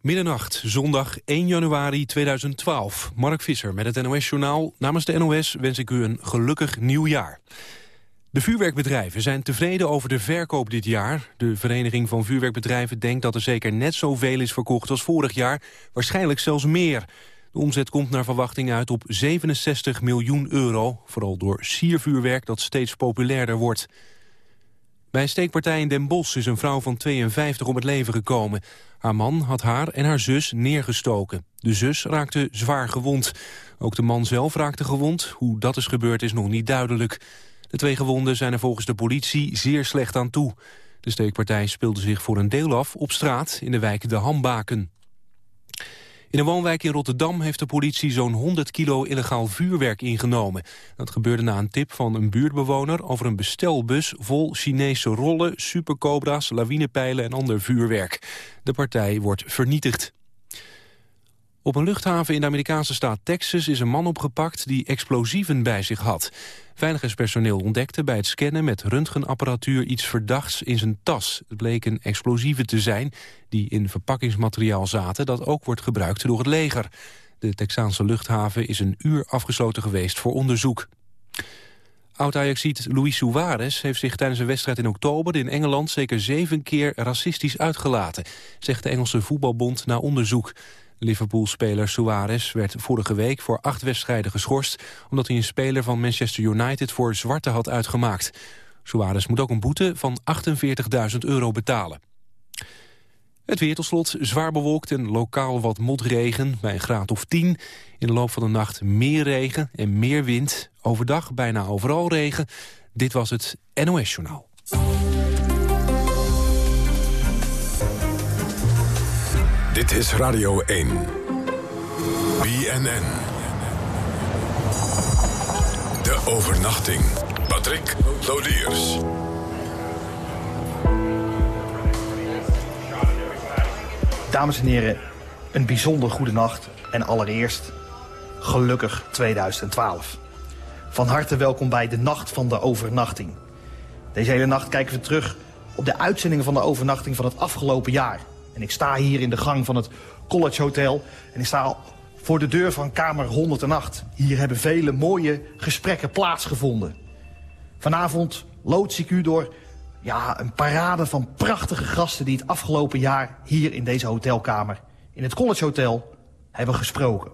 Middernacht, zondag 1 januari 2012. Mark Visser met het NOS-journaal. Namens de NOS wens ik u een gelukkig nieuwjaar. De vuurwerkbedrijven zijn tevreden over de verkoop dit jaar. De Vereniging van Vuurwerkbedrijven denkt dat er zeker net zoveel is verkocht als vorig jaar. Waarschijnlijk zelfs meer. De omzet komt naar verwachting uit op 67 miljoen euro. Vooral door siervuurwerk dat steeds populairder wordt. Bij een steekpartij in Den Bosch is een vrouw van 52 om het leven gekomen. Haar man had haar en haar zus neergestoken. De zus raakte zwaar gewond. Ook de man zelf raakte gewond. Hoe dat is gebeurd is nog niet duidelijk. De twee gewonden zijn er volgens de politie zeer slecht aan toe. De steekpartij speelde zich voor een deel af op straat in de wijk De Hambaken. In een woonwijk in Rotterdam heeft de politie zo'n 100 kilo illegaal vuurwerk ingenomen. Dat gebeurde na een tip van een buurtbewoner over een bestelbus vol Chinese rollen, supercobra's, lawinepijlen en ander vuurwerk. De partij wordt vernietigd. Op een luchthaven in de Amerikaanse staat Texas is een man opgepakt die explosieven bij zich had. Veiligheidspersoneel ontdekte bij het scannen met röntgenapparatuur iets verdachts in zijn tas. Het bleken explosieven te zijn die in verpakkingsmateriaal zaten dat ook wordt gebruikt door het leger. De Texaanse luchthaven is een uur afgesloten geweest voor onderzoek. Oud-Ajaxiet Luis Suarez heeft zich tijdens een wedstrijd in oktober in Engeland zeker zeven keer racistisch uitgelaten, zegt de Engelse voetbalbond na onderzoek. Liverpool-speler Suarez werd vorige week voor acht wedstrijden geschorst... omdat hij een speler van Manchester United voor zwarte had uitgemaakt. Suarez moet ook een boete van 48.000 euro betalen. Het weer tot slot zwaar bewolkt en lokaal wat motregen bij een graad of 10. In de loop van de nacht meer regen en meer wind. Overdag bijna overal regen. Dit was het NOS Journaal. Dit is Radio 1. BNN. De overnachting. Patrick Lodiers. Dames en heren, een bijzonder goede nacht. En allereerst, gelukkig 2012. Van harte welkom bij de Nacht van de Overnachting. Deze hele nacht kijken we terug op de uitzendingen van de overnachting van het afgelopen jaar. En ik sta hier in de gang van het College Hotel. En ik sta voor de deur van kamer 108. Hier hebben vele mooie gesprekken plaatsgevonden. Vanavond loods ik u door ja, een parade van prachtige gasten... die het afgelopen jaar hier in deze hotelkamer... in het College Hotel hebben gesproken.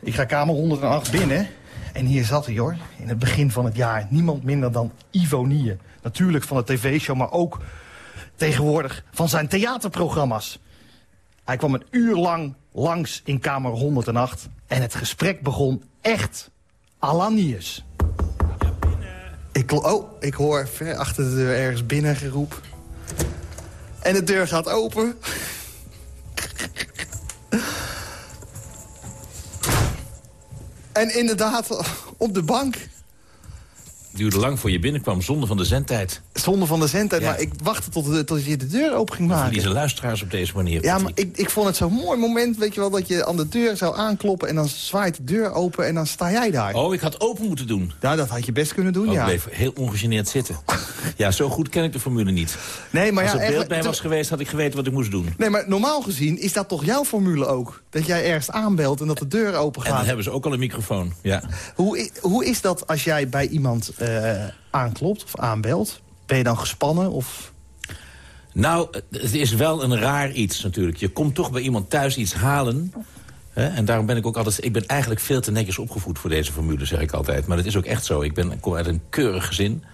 Ik ga kamer 108 binnen. En hier zat hij hoor, in het begin van het jaar. Niemand minder dan Ivo. Natuurlijk van de tv-show, maar ook tegenwoordig van zijn theaterprogramma's. Hij kwam een uur lang langs in kamer 108 en het gesprek begon echt Alanius. Ik, oh, ik hoor ver achter de deur ergens binnen geroep. En de deur gaat open. en inderdaad, op de bank duurde lang voor je binnenkwam, zonder van de zendtijd. Zonder van de zendtijd, maar ik wachtte tot, de, tot je de deur open ging maken. Verliezen luisteraars op deze manier. Ja, maar ik, ik vond het zo'n mooi moment, weet je wel, dat je aan de deur zou aankloppen... en dan zwaait de deur open en dan sta jij daar. Oh, ik had open moeten doen. Ja, dat had je best kunnen doen, oh, ja. Ik bleef heel ongegeneerd zitten. ja, zo goed ken ik de formule niet. Nee, maar Als ja, er beeld bij was geweest, had ik geweten wat ik moest doen. Nee, maar normaal gezien is dat toch jouw formule ook? Dat jij ergens aanbelt en dat de deur open gaat. En dan hebben ze ook al een microfoon, ja. Hoe, hoe is dat als jij bij iemand... Uh, aanklopt of aanbelt? Ben je dan gespannen of... Nou, het is wel een raar iets natuurlijk. Je komt toch bij iemand thuis iets halen... Hè? En daarom ben ik ook altijd... Ik ben eigenlijk veel te netjes opgevoed voor deze formule, zeg ik altijd. Maar dat is ook echt zo. Ik, ben, kom uit een keurig gezin.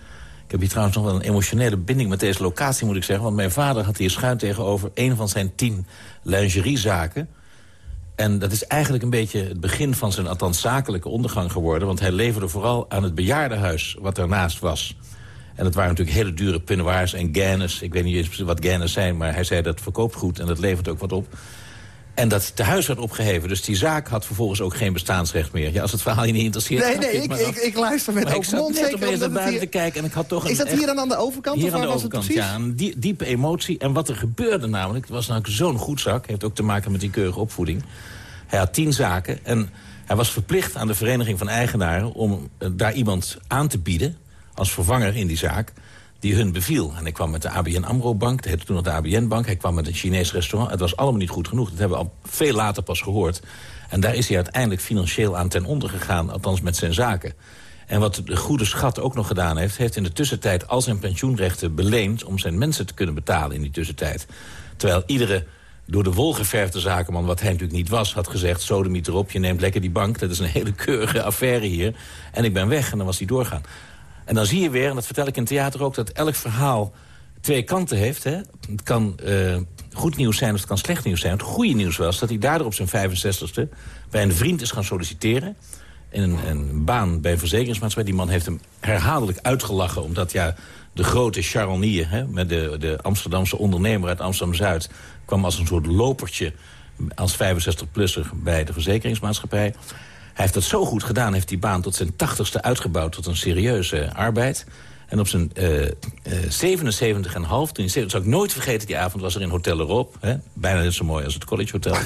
Ik heb hier trouwens nog wel een emotionele binding met deze locatie, moet ik zeggen. Want mijn vader had hier schuin tegenover een van zijn tien lingeriezaken. En dat is eigenlijk een beetje het begin van zijn althans zakelijke ondergang geworden. Want hij leverde vooral aan het bejaardenhuis wat daarnaast was. En dat waren natuurlijk hele dure pinoirs en gaines. Ik weet niet eens wat gaines zijn, maar hij zei dat verkoopt goed en dat levert ook wat op. En dat tehuis werd opgeheven. Dus die zaak had vervolgens ook geen bestaansrecht meer. Ja, als het verhaal je niet interesseert... Nee, nee, ik, ik, ik, luister met open mond. Ik zat naar te kijken en ik had toch een... Is dat hier dan aan de overkant? Hier aan de overkant, ja. Een diepe emotie. En wat er gebeurde namelijk... Het was namelijk zo'n goedzak. Heeft ook te maken met die keurige opvoeding. Hij had tien zaken en hij was verplicht aan de Vereniging van Eigenaren... om eh, daar iemand aan te bieden als vervanger in die zaak. Die hun beviel. En ik kwam met de ABN AMRO-bank, dat heette toen nog de ABN-bank. Hij kwam met een Chinees restaurant. Het was allemaal niet goed genoeg. Dat hebben we al veel later pas gehoord. En daar is hij uiteindelijk financieel aan ten onder gegaan. Althans met zijn zaken. En wat de goede schat ook nog gedaan heeft... heeft in de tussentijd al zijn pensioenrechten beleend... om zijn mensen te kunnen betalen in die tussentijd. Terwijl iedere door de wol geverfde zakenman, wat hij natuurlijk niet was... had gezegd, sodemiet erop, je neemt lekker die bank. Dat is een hele keurige affaire hier. En ik ben weg en dan was hij doorgaan. En dan zie je weer, en dat vertel ik in theater ook... dat elk verhaal twee kanten heeft. Hè? Het kan uh, goed nieuws zijn of het kan slecht nieuws zijn. Het goede nieuws was dat hij daardoor op zijn 65ste... bij een vriend is gaan solliciteren in een, een, baan bij een verzekeringsmaatschappij. Die man heeft hem herhaaldelijk uitgelachen... omdat ja, de grote Charonier, hè, met de, de Amsterdamse ondernemer uit Amsterdam-Zuid... kwam als een soort lopertje als 65-plusser bij de verzekeringsmaatschappij. Hij heeft dat zo goed gedaan, heeft die baan tot zijn tachtigste uitgebouwd... tot een serieuze arbeid. En op zijn uh, uh, 77 en half, toen dat zou ik nooit vergeten, die avond was er in Hotel Europe... Hè, bijna net zo mooi als het College Hotel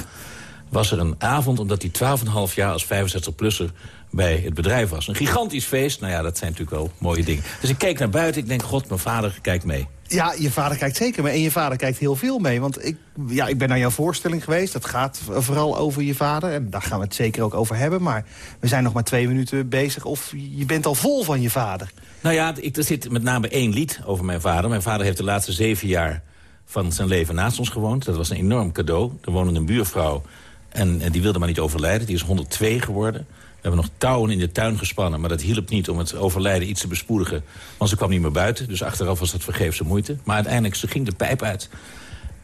was er een avond omdat hij 12,5 jaar als 65-plusser bij het bedrijf was. Een gigantisch feest. Nou ja, dat zijn natuurlijk wel mooie dingen. Dus ik keek naar buiten. Ik denk, god, mijn vader kijkt mee. Ja, je vader kijkt zeker mee. En je vader kijkt heel veel mee. Want ik, ja, ik ben naar jouw voorstelling geweest. Dat gaat vooral over je vader. En daar gaan we het zeker ook over hebben. Maar we zijn nog maar twee minuten bezig. Of je bent al vol van je vader. Nou ja, ik, er zit met name één lied over mijn vader. Mijn vader heeft de laatste zeven jaar van zijn leven naast ons gewoond. Dat was een enorm cadeau. Er woonde een buurvrouw en, en, die wilde maar niet overlijden. Die is 102 geworden. We hebben nog touwen in de tuin gespannen. Maar dat hielp niet om het overlijden iets te bespoedigen. Want ze kwam niet meer buiten. Dus achteraf was dat vergeefse moeite. Maar uiteindelijk ze ging de pijp uit.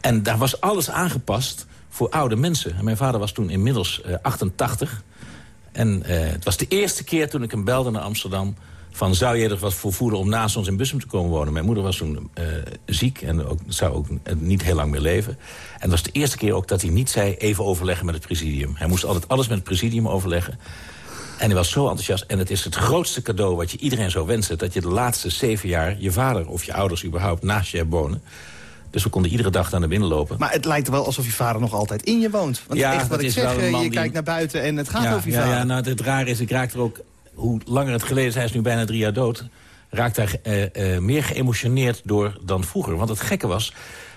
En daar was alles aangepast voor oude mensen. En mijn vader was toen inmiddels uh, 88. En uh, het was de eerste keer toen ik hem belde naar Amsterdam van zou je er wat voor voelen om naast ons in Bussum te komen wonen. Mijn moeder was toen uh, ziek en ook, zou ook niet heel lang meer leven. En dat was de eerste keer ook dat hij niet zei even overleggen met het presidium. Hij moest altijd alles met het presidium overleggen. En hij was zo enthousiast. En het is het grootste cadeau wat je iedereen zou wensen... dat je de laatste zeven jaar je vader of je ouders überhaupt naast je hebt wonen. Dus we konden iedere dag naar binnen lopen. Maar het lijkt wel alsof je vader nog altijd in je woont. Want ja, echt wat ik zeg, eh, je die... kijkt naar buiten en het gaat ja, over je ja, vader. Ja, nou, het raar is, ik raak er ook hoe langer het geleden is, hij is nu bijna drie jaar dood... raakt hij uh, uh, meer geëmotioneerd door dan vroeger. Want het gekke was,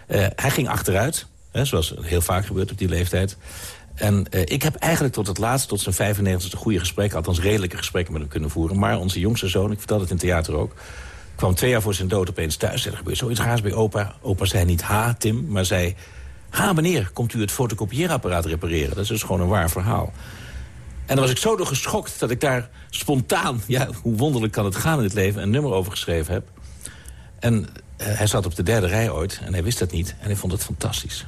uh, hij ging achteruit. Hè, zoals heel vaak gebeurt op die leeftijd. En ik heb eigenlijk tot het laatst, tot zijn 95e goede gesprekken... althans redelijke gesprekken met hem kunnen voeren. Maar onze jongste zoon, ik vertel het in theater ook... kwam twee jaar voor zijn dood opeens thuis. Er gebeurt zoiets raars bij opa. Opa zei niet ha, Tim, maar zei... Ha, meneer, komt u het fotocopieerapparaat repareren? Dat is dus gewoon een waar verhaal. En dan was ik zo door geschokt dat ik daar spontaan... ja, hoe wonderlijk kan het gaan in het leven... een nummer over geschreven heb. En uh, hij zat op de derde rij ooit en hij wist dat niet. En hij vond het fantastisch.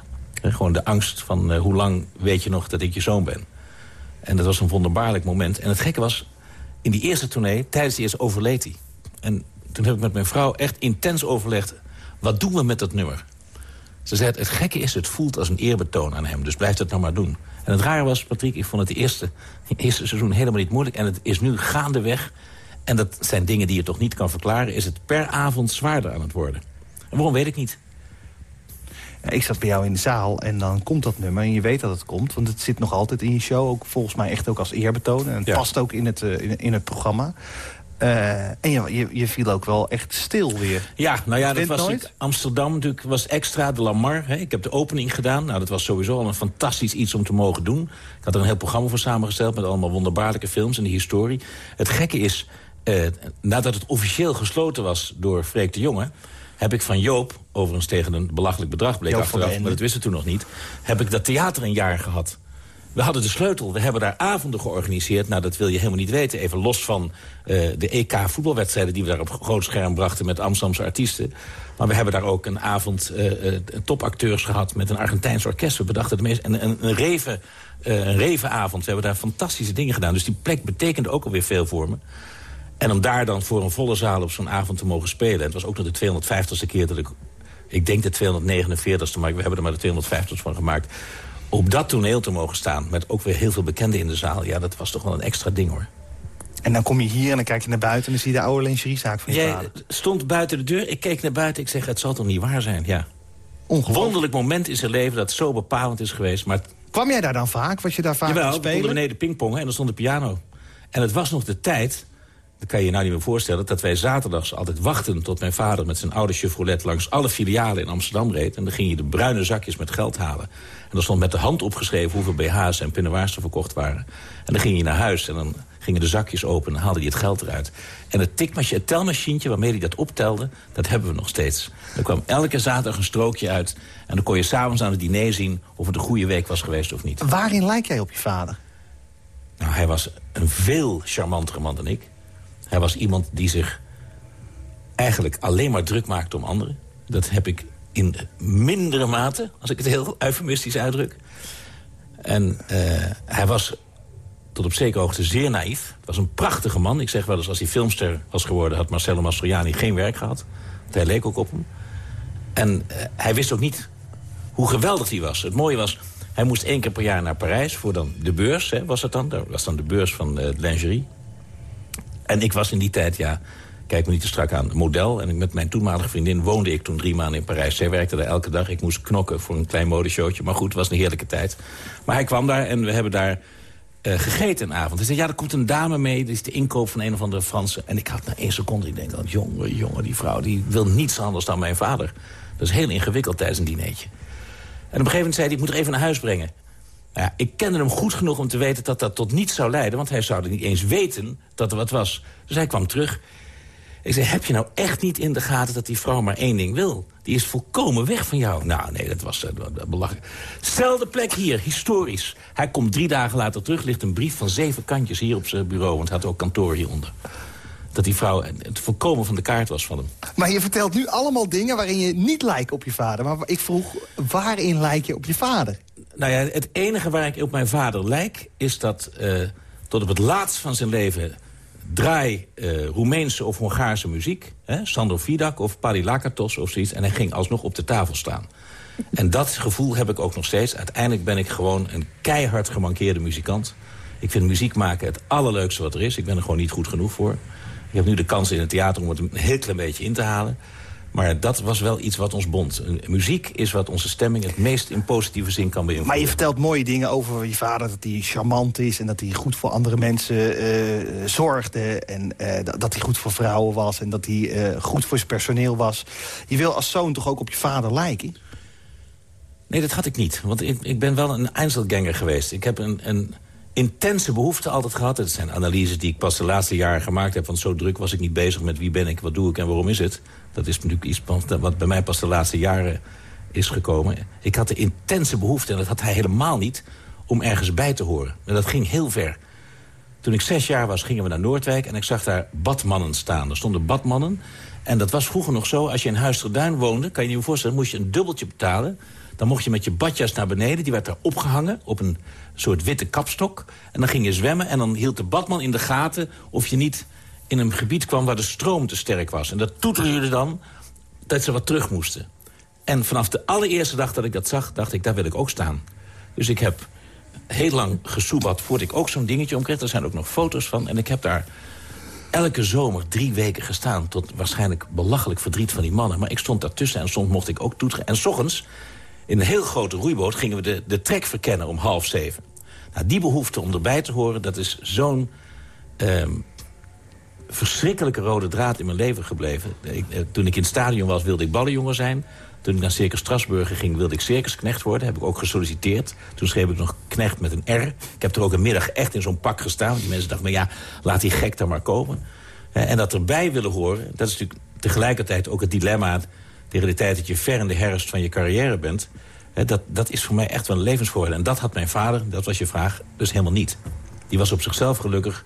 Gewoon de angst van uh, hoe lang weet je nog dat ik je zoon ben. En dat was een wonderbaarlijk moment. En het gekke was, in die eerste tournee, tijdens die eerste overleed hij. En toen heb ik met mijn vrouw echt intens overlegd... wat doen we met dat nummer? Ze zei, het gekke is, het voelt als een eerbetoon aan hem. Dus blijf dat nou maar doen. En het rare was, Patrick, ik vond het eerste, eerste seizoen helemaal niet moeilijk. En het is nu gaandeweg, en dat zijn dingen die je toch niet kan verklaren... is het per avond zwaarder aan het worden. En waarom weet ik niet. Ik zat bij jou in de zaal en dan komt dat nummer en je weet dat het komt. Want het zit nog altijd in je show, ook volgens mij echt ook als eerbetoon. En het ja. past ook in het, uh, in, in, het programma. Uh, en je, je, je, viel ook wel echt stil weer. Ja, nou ja, dat was ik, Amsterdam natuurlijk was extra, de Lamar. Hè. Ik heb de opening gedaan. Nou, dat was sowieso al een fantastisch iets om te mogen doen. Ik had er een heel programma voor samengesteld... met allemaal wonderbaarlijke films en de historie. Het gekke is, uh, nadat het officieel gesloten was door Freek de Jonge... heb ik van Joop, overigens tegen een belachelijk bedrag bleek Joop achteraf... maar dat wisten we toen nog niet... heb ik dat theater een jaar gehad. We hadden de sleutel. We hebben daar avonden georganiseerd. Nou, dat wil je helemaal niet weten. Even los van uh, de EK-voetbalwedstrijden... die we daar op groot scherm brachten met Amsterdamse artiesten. Maar we hebben daar ook een avond uh, uh, topacteurs gehad... met een Argentijns orkest. We bedachten het meest... En een, een, reven, een revenavond. We hebben daar fantastische dingen gedaan. Dus die plek betekende ook alweer veel voor me. En om daar dan voor een volle zaal op zo'n avond te mogen spelen... en het was ook nog de 250ste keer dat ik... Ik denk de 249ste, maar we hebben er maar de 250ste van gemaakt op dat toneel te mogen staan... met ook weer heel veel bekenden in de zaal... ja, dat was toch wel een extra ding, hoor. En dan kom je hier en dan kijk je naar buiten... en dan zie je de oude lingeriezaak van je Jij vader. stond buiten de deur, ik keek naar buiten... ik zeg, het zal toch niet waar zijn, ja. Wonderlijk moment in zijn leven dat zo bepalend is geweest. Maar Kwam jij daar dan vaak? Was je daar vaak Jawel, spelen? we beneden pingpongen en er stond de piano. En het was nog de tijd dan kan je je nou niet meer voorstellen... dat wij zaterdags altijd wachten tot mijn vader met zijn oude Chevrolet... langs alle filialen in Amsterdam reed. En dan ging je de bruine zakjes met geld halen. En dan stond met de hand opgeschreven hoeveel BH's en pinnenwaars er verkocht waren. En dan ging je naar huis en dan gingen de zakjes open en haalde hij het geld eruit. En het tikmachine, het telmachientje waarmee hij dat optelde, dat hebben we nog steeds. Er kwam elke zaterdag een strookje uit... en dan kon je s'avonds aan het diner zien of het een goede week was geweest of niet. Waarin lijk jij op je vader? Nou, hij was een veel charmantere man dan ik. Hij was iemand die zich eigenlijk alleen maar druk maakte om anderen. Dat heb ik in mindere mate, als ik het heel eufemistisch uitdruk. En uh, hij was tot op zekere hoogte zeer naïef. Was een prachtige man. Ik zeg wel eens, als hij filmster was geworden... had Marcello Mastroianni geen werk gehad. Want hij leek ook op hem. En uh, hij wist ook niet hoe geweldig hij was. Het mooie was, hij moest één keer per jaar naar Parijs... voor dan de beurs, hè, was het dan. Dat was dan de beurs van uh, lingerie. En ik was in die tijd, ja, kijk me niet te strak aan, model. En met mijn toenmalige vriendin woonde ik toen drie maanden in Parijs. Zij werkte daar elke dag. Ik moest knokken voor een klein modeshowtje. Maar goed, het was een heerlijke tijd. Maar hij kwam daar en we hebben daar uh, gegeten een avond. Hij zei, ja, er komt een dame mee. Dit is de inkoop van een of andere Franse. En ik had na één seconde, ik denk, oh, jongen, jongen, die vrouw... die wil niets anders dan mijn vader. Dat is heel ingewikkeld tijdens een dinertje. En op een gegeven moment zei hij, ik moet er even naar huis brengen. Nou ja, ik kende hem goed genoeg om te weten dat dat tot niets zou leiden... want hij zou er niet eens weten dat er wat was. Dus hij kwam terug. Ik zei, heb je nou echt niet in de gaten dat die vrouw maar één ding wil? Die is volkomen weg van jou. Nou, nee, dat was uh, belachelijk. Zelfde plek hier, historisch. Hij komt drie dagen later terug, ligt een brief van zeven kantjes hier op zijn bureau... want hij had ook kantoor hieronder. Dat die vrouw het volkomen van de kaart was van hem. Maar je vertelt nu allemaal dingen waarin je niet lijkt op je vader. Maar ik vroeg, waarin lijk je op je vader? Nou ja, het enige waar ik op mijn vader lijk... is dat uh, tot op het laatst van zijn leven draai uh, Roemeense of Hongaarse muziek. Hè, Sandro Vidak of Lakatos of zoiets. En hij ging alsnog op de tafel staan. En dat gevoel heb ik ook nog steeds. Uiteindelijk ben ik gewoon een keihard gemankeerde muzikant. Ik vind muziek maken het allerleukste wat er is. Ik ben er gewoon niet goed genoeg voor. Ik heb nu de kans in het theater om het een heel klein beetje in te halen. Maar dat was wel iets wat ons bond. Muziek is wat onze stemming het meest in positieve zin kan beïnvloeden. Maar je vertelt mooie dingen over je vader. Dat hij charmant is en dat hij goed voor andere mensen uh, zorgde. En uh, dat hij goed voor vrouwen was. En dat hij uh, goed voor zijn personeel was. Je wil als zoon toch ook op je vader lijken? Nee, dat had ik niet. Want ik, ik ben wel een Einzelganger geweest. Ik heb een, een intense behoefte altijd gehad. Het zijn analyses die ik pas de laatste jaren gemaakt heb. Want zo druk was ik niet bezig met wie ben ik, wat doe ik en waarom is het. Dat is natuurlijk iets wat bij mij pas de laatste jaren is gekomen. Ik had de intense behoefte, en dat had hij helemaal niet... om ergens bij te horen. En dat ging heel ver. Toen ik zes jaar was, gingen we naar Noordwijk... en ik zag daar badmannen staan. Er stonden badmannen. En dat was vroeger nog zo, als je in Huisterduin woonde... kan je je voorstellen, moest je een dubbeltje betalen. Dan mocht je met je badjas naar beneden. Die werd daar opgehangen op een soort witte kapstok. En dan ging je zwemmen en dan hield de badman in de gaten... of je niet in een gebied kwam waar de stroom te sterk was. En dat toeterde dan dat ze wat terug moesten. En vanaf de allereerste dag dat ik dat zag, dacht ik, daar wil ik ook staan. Dus ik heb heel lang gesoebat voordat ik ook zo'n dingetje omkreeg. Er zijn ook nog foto's van. En ik heb daar elke zomer drie weken gestaan... tot waarschijnlijk belachelijk verdriet van die mannen. Maar ik stond daartussen en soms mocht ik ook toeteren. En s ochtends, in een heel grote roeiboot... gingen we de, de trek verkennen om half zeven. Nou, die behoefte om erbij te horen, dat is zo'n... Ehm, verschrikkelijke rode draad in mijn leven gebleven. Ik, eh, toen ik in het stadion was, wilde ik ballenjongen zijn. Toen ik naar Circus Strasburger ging, wilde ik circusknecht worden. Heb ik ook gesolliciteerd. Toen schreef ik nog knecht met een R. Ik heb er ook een middag echt in zo'n pak gestaan. Die mensen dachten, maar ja, laat die gek dan maar komen. En dat erbij willen horen, dat is natuurlijk tegelijkertijd ook het dilemma... tegen de tijd dat je ver in de herfst van je carrière bent... Dat, dat is voor mij echt wel een levensvoordeel. En dat had mijn vader, dat was je vraag, dus helemaal niet. Die was op zichzelf gelukkig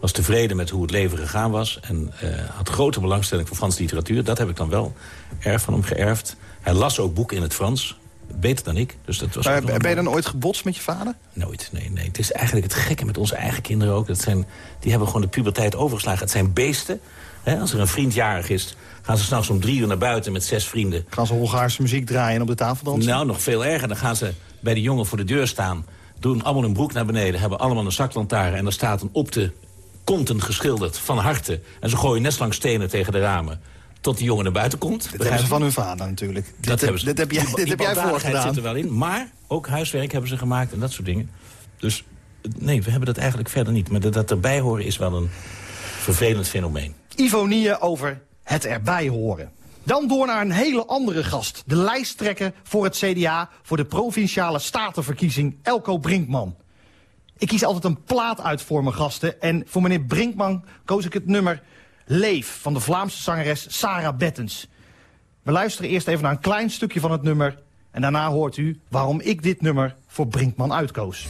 was tevreden met hoe het leven gegaan was... en uh, had grote belangstelling voor Franse literatuur. Dat heb ik dan wel erg van hem geërfd. Hij las ook boeken in het Frans, beter dan ik. Dus dat was maar ben je dan ooit gebotst met je vader? Nooit, nee, nee. Het is eigenlijk het gekke met onze eigen kinderen ook. Dat zijn, die hebben gewoon de puberteit overgeslagen. Het zijn beesten. Als er een vriend jarig is, gaan ze s'nachts om drie uur naar buiten met zes vrienden. Gaan ze Hongaarse muziek draaien en op de tafel dansen? Nou, nog veel erger. Dan gaan ze bij de jongen voor de deur staan doen allemaal hun broek naar beneden, hebben allemaal een zaklantaarn... en er staat een op de konten geschilderd van harte. En ze gooien net lang stenen tegen de ramen tot die jongen naar buiten komt. Dat hebben ze van hun vader natuurlijk. Dat hebben ze. Dit heb jij, dit heb jij voorgedaan. zit er wel in. Maar ook huiswerk hebben ze gemaakt en dat soort dingen. Dus nee, we hebben dat eigenlijk verder niet. Maar dat, dat erbij horen is wel een... Vervelend fenomeen. Ivonieën over het erbij horen. Dan door naar een hele andere gast. De lijsttrekker voor het CDA voor de Provinciale Statenverkiezing, Elko Brinkman. Ik kies altijd een plaat uit voor mijn gasten. En voor meneer Brinkman koos ik het nummer Leef van de Vlaamse zangeres Sarah Bettens. We luisteren eerst even naar een klein stukje van het nummer. En daarna hoort u waarom ik dit nummer voor Brinkman uitkoos.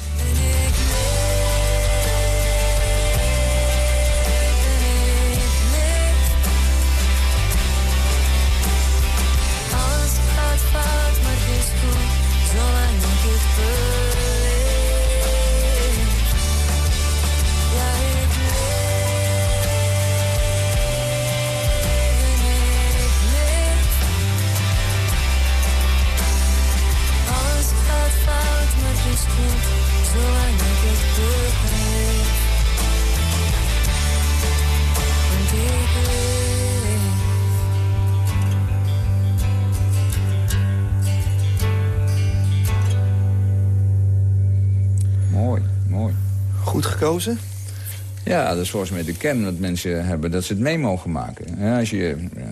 Ja, dat is volgens mij de kern dat mensen hebben, dat ze het mee mogen maken. als je, eh,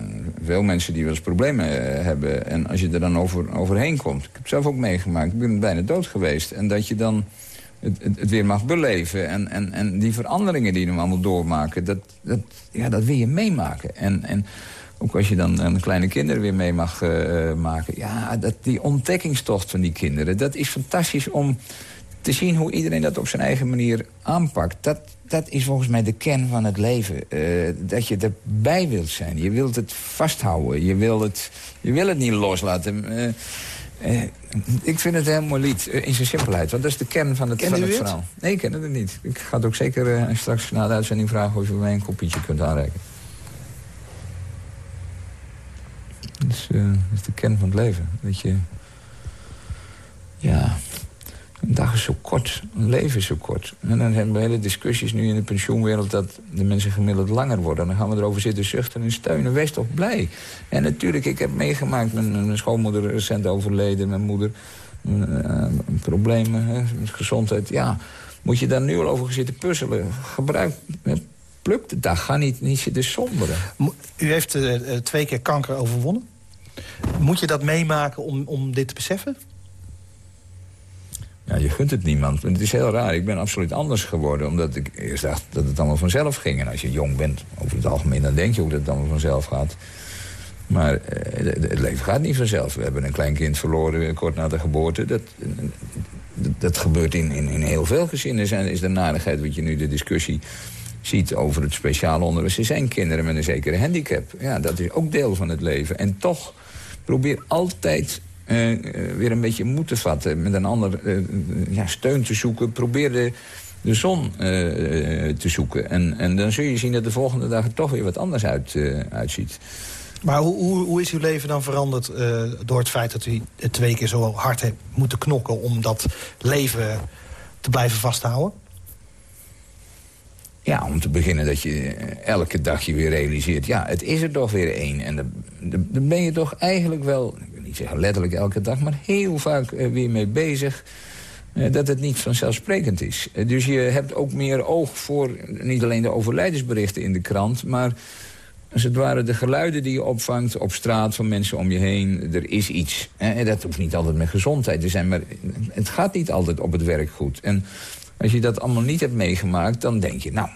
veel mensen die wel eens problemen eh, hebben en als je er dan over, overheen komt. Ik heb het zelf ook meegemaakt, ik ben bijna dood geweest. En dat je dan het, het, weer mag beleven. En, en, en die veranderingen die je allemaal doormaken, dat, dat, ja, dat wil je meemaken. En, en ook als je dan kleine kinderen weer mee mag uh, maken. Ja, dat, die ontdekkingstocht van die kinderen, dat is fantastisch om te zien hoe iedereen dat op zijn eigen manier aanpakt. Dat, dat is volgens mij de kern van het leven. Uh, dat je erbij wilt zijn. Je wilt het vasthouden. Je wil het, je wil het niet loslaten. Uh, uh, ik vind het een heel mooi lied, in zijn simpelheid. Want dat is de kern van het, van het verhaal. Nee, ik ken het niet. Ik ga het ook zeker straks na de uitzending vragen... of je mij een kopietje kunt aanreiken. Dat is, dat is de kern van het leven. Dat je... Een dag is zo kort, een leven is zo kort. En dan hebben we hele discussies nu in de pensioenwereld... dat de mensen gemiddeld langer worden. Dan gaan we erover zitten zuchten en steunen. Wees toch blij. En natuurlijk, ik heb meegemaakt... mijn, mijn schoonmoeder recent overleden, mijn moeder... Uh, problemen hè, gezondheid. Ja, moet je daar nu al over zitten puzzelen? Gebruik, pluk de dag, ga niet, niet zitten somberen. U heeft uh, twee keer kanker overwonnen. Moet je dat meemaken om, om dit te beseffen? Ja, je gunt het niemand. Het is heel raar. Ik ben absoluut anders geworden. Omdat ik eerst dacht dat het allemaal vanzelf ging. En als je jong bent, over het algemeen, dan denk je ook dat het allemaal vanzelf gaat. Maar eh, het leven gaat niet vanzelf. We hebben een klein kind verloren eh, kort na de geboorte. Dat, dat, dat gebeurt in, in, in, heel veel gezinnen. Zijn, is de narigheid wat je nu de discussie ziet over het speciale onderwijs. Er zijn kinderen met een zekere handicap. Ja, dat is ook deel van het leven. En toch probeer altijd uh, weer een beetje moed te vatten. Met een ander uh, ja, steun te zoeken. Probeer de, de zon te zoeken. En, en dan zul je zien dat de volgende dag er toch weer wat anders uit, uitziet. Maar hoe, hoe, hoe, is uw leven dan veranderd door het feit dat u twee keer zo hard hebt moeten knokken... om dat leven te blijven vasthouden? Ja, om te beginnen dat je elke dag je weer realiseert... ja, het is er toch weer één. En dan, dan ben je toch eigenlijk wel niet zeggen letterlijk elke dag, maar heel vaak uh, weer mee bezig. Uh, dat het niet vanzelfsprekend is. Uh, dus je hebt ook meer oog voor niet alleen de overlijdensberichten in de krant... maar als het ware de geluiden die je opvangt op straat van mensen om je heen. Er is iets. En dat hoeft niet altijd met gezondheid te zijn, maar het gaat niet altijd op het werk goed. En als je dat allemaal niet hebt meegemaakt, dan denk je... nou,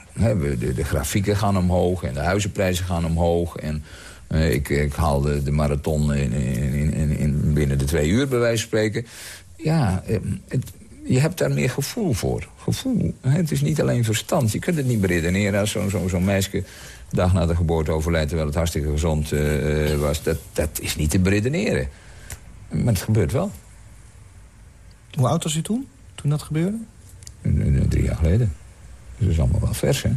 de, de grafieken gaan omhoog en de huizenprijzen gaan omhoog... en uh, ik, ik haalde de marathon in, in, in, in, binnen de twee uur, bij wijze van spreken. Ja, eh, het, je hebt daar meer gevoel voor. Gevoel. Het is niet alleen verstand. Je kunt het niet beredeneren als zo'n zo, zo meisje dag na de geboorte overlijdt... terwijl het hartstikke gezond uh, was. Dat, dat is niet te beredeneren. Maar het gebeurt wel. Hoe oud was u toen, toen dat gebeurde? Drie jaar geleden. Dus dat is allemaal wel vers, hè?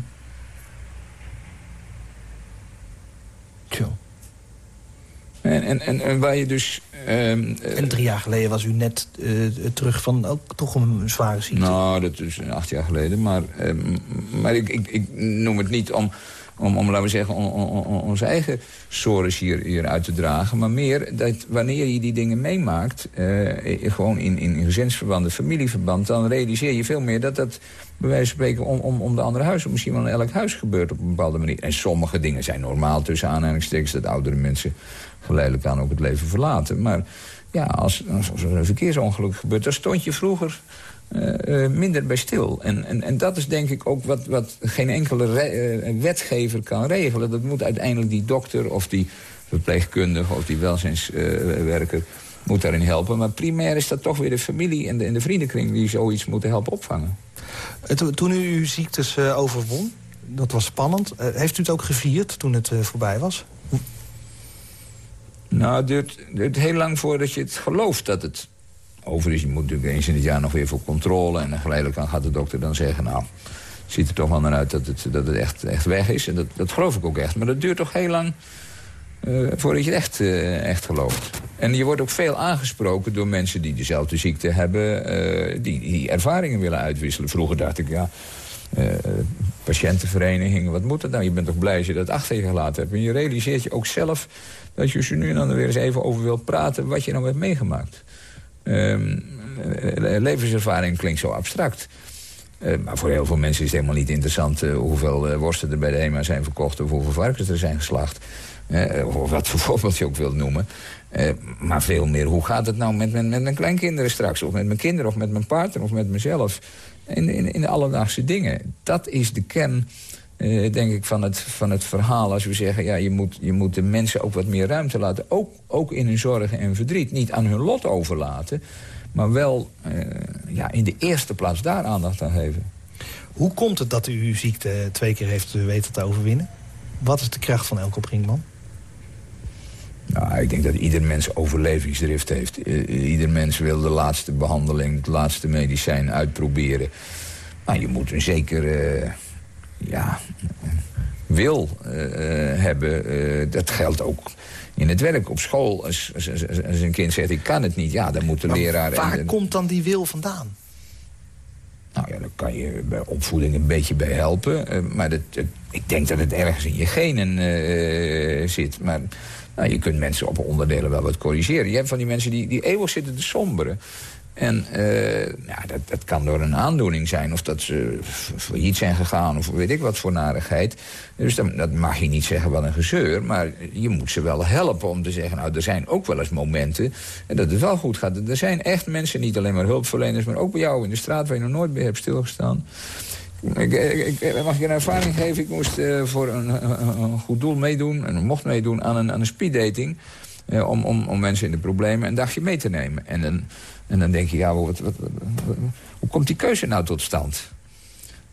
En, en, en, waar je dus... Um, en drie jaar geleden was u net uh, terug van ook toch een zware ziekte. Nou, dat is acht jaar geleden. Maar, um, maar ik, ik, ik, noem het niet om om, om laten we zeggen, onze eigen sores hier, hier uit te dragen. Maar meer dat wanneer je die dingen meemaakt, gewoon in, in gezinsverband, in familieverband... dan realiseer je veel meer dat dat bij wijze van spreken om, om, om de andere huis... of misschien wel in elk huis gebeurt op een bepaalde manier. En sommige dingen zijn normaal tussen aanhalingstekens... dat oudere mensen geleidelijk aan ook het leven verlaten. Maar ja, als, als er een verkeersongeluk gebeurt, dan stond je vroeger uh, minder bij stil. En, en, en dat is denk ik ook wat, wat geen enkele uh, wetgever kan regelen. Dat moet uiteindelijk die dokter of die verpleegkundige of die welzijnswerker moet daarin helpen. Maar primair is dat toch weer de familie en de, en de vriendenkring... die zoiets moeten helpen opvangen. Toen u uw ziektes overwon, dat was spannend. heeft u het ook gevierd toen het voorbij was? Nou, het duurt, heel lang voordat je het gelooft dat het Overigens, je moet natuurlijk eens in het jaar nog weer voor controle... en geleidelijk aan gaat de dokter dan zeggen... nou, het ziet er toch wel naar uit dat het, dat het echt, echt weg is. En dat, dat geloof ik ook echt. Maar dat duurt toch heel lang uh, voordat je het echt, uh, echt gelooft. En je wordt ook veel aangesproken door mensen die dezelfde ziekte hebben... Uh, die, die ervaringen willen uitwisselen. Vroeger dacht ik, ja... patiëntenverenigingen, wat moet dat nou? Je bent toch blij als je dat achter je gelaten hebt. En je realiseert je ook zelf dat je er nu en dan weer eens even over wilt praten... wat je nou hebt meegemaakt. Um, levenservaring klinkt zo abstract. Uh, maar voor heel veel mensen is het helemaal niet interessant... Uh, hoeveel worsten er bij de HEMA zijn verkocht... of hoeveel varkens er zijn geslacht. of wat voor voorbeeld je ook wilt noemen. maar veel meer, hoe gaat het nou met, met mijn kleinkinderen straks? Of met mijn kinderen, of met mijn partner, of met mezelf? In, in, in de alledaagse dingen. Dat is de kern uh, denk ik, van het, van het verhaal. Als we zeggen, ja, je moet, je moet de mensen ook wat meer ruimte laten. Ook, ook in hun zorgen en verdriet. Niet aan hun lot overlaten. Maar wel uh, ja, in de eerste plaats daar aandacht aan geven. Hoe komt het dat u uw ziekte twee keer heeft weten te overwinnen? Wat is de kracht van Elko Brinkman? Nou, ik denk dat ieder mens overlevingsdrift heeft. Uh, ieder mens wil de laatste behandeling, het laatste medicijn uitproberen. Maar je moet een zekere ja, wil uh, hebben. Uh, dat geldt ook in het werk, op school. Als, als, een kind zegt, ik kan het niet, ja, dan moet de leraar... waar komt dan die wil vandaan? Nou ja, dan kan je bij opvoeding een beetje bij helpen. maar dat, ik denk dat het ergens in je genen zit. Maar nou, je kunt mensen op onderdelen wel wat corrigeren. Je hebt van die mensen die, die eeuwig zitten te somberen. En uh, ja, dat, dat kan door een aandoening zijn. Of dat ze failliet zijn gegaan. Of weet ik wat voor narigheid. Dus dat mag je niet zeggen wat een gezeur. Maar je moet ze wel helpen om te zeggen... nou, er zijn ook wel eens momenten en dat het wel goed gaat. Er zijn echt mensen, niet alleen maar hulpverleners... maar ook bij jou in de straat waar je nog nooit bij hebt stilgestaan. Ik, ik, mag je een ervaring geven? Ik moest uh, voor een, een, goed doel meedoen... en mocht meedoen aan een, aan een speeddating... Om, om, om mensen in de problemen een dagje mee te nemen. En dan en dan denk je, ja, wat, wat, hoe komt die keuze nou tot stand?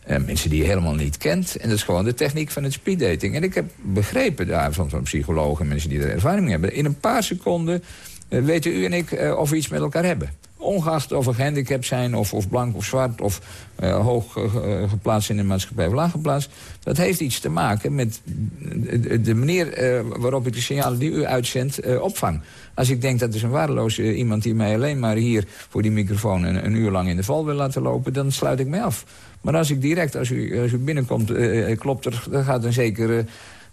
En mensen die je helemaal niet kent. En dat is gewoon de techniek van het speeddating. En ik heb begrepen daarvan van psychologen en mensen die er ervaring mee hebben. In een paar seconden weten u en ik of we iets met elkaar hebben. Ongeacht of we gehandicapt zijn, of, of blank of zwart... of uh, hoog geplaatst in de maatschappij of laag geplaatst. Dat heeft iets te maken met de, manier waarop ik de signalen die u uitzendt opvang. Als ik denk dat is een waardeloze iemand die mij alleen maar hier voor die microfoon een, uur lang in de val wil laten lopen, dan sluit ik mij af. Maar als ik direct, als u, als u binnenkomt, klopt er, er gaat een zekere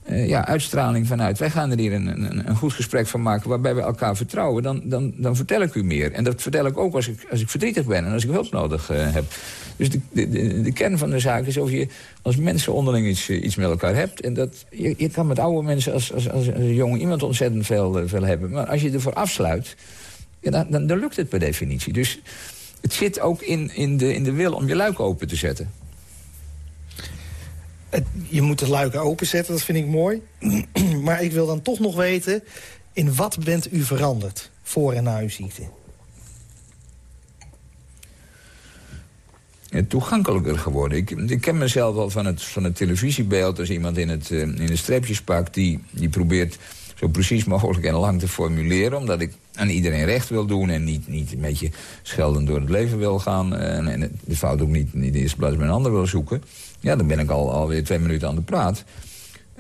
uh, ja, uitstraling vanuit. Wij gaan er hier een, een, een, goed gesprek van maken waarbij we elkaar vertrouwen. Dan, dan, dan vertel ik u meer. En dat vertel ik ook als ik, als ik verdrietig ben en als ik hulp nodig uh, heb. Dus de, de, de, kern van de zaak is of je als mensen onderling iets, iets met elkaar hebt. En dat, je, je kan met oude mensen als, als, als, jonge iemand ontzettend veel, veel hebben. Maar als je ervoor afsluit, dan, dan, dan lukt het per definitie. Dus het zit ook in, in, de, in de wil om je luik open te zetten je moet de luiken openzetten, dat vind ik mooi. maar ik wil dan toch nog weten... in wat bent u veranderd voor en na uw ziekte? toegankelijker geworden. Ik, ken mezelf al van het, van het televisiebeeld als iemand in het, uh, in het streepjespak... Die, die probeert zo precies mogelijk en lang te formuleren... omdat ik aan iedereen recht wil doen en niet, niet een beetje schelden door het leven wil gaan... en, en de fout ook niet, niet in de eerste plaats bij een ander wil zoeken... Ja, dan ben ik al, alweer twee minuten aan de praat.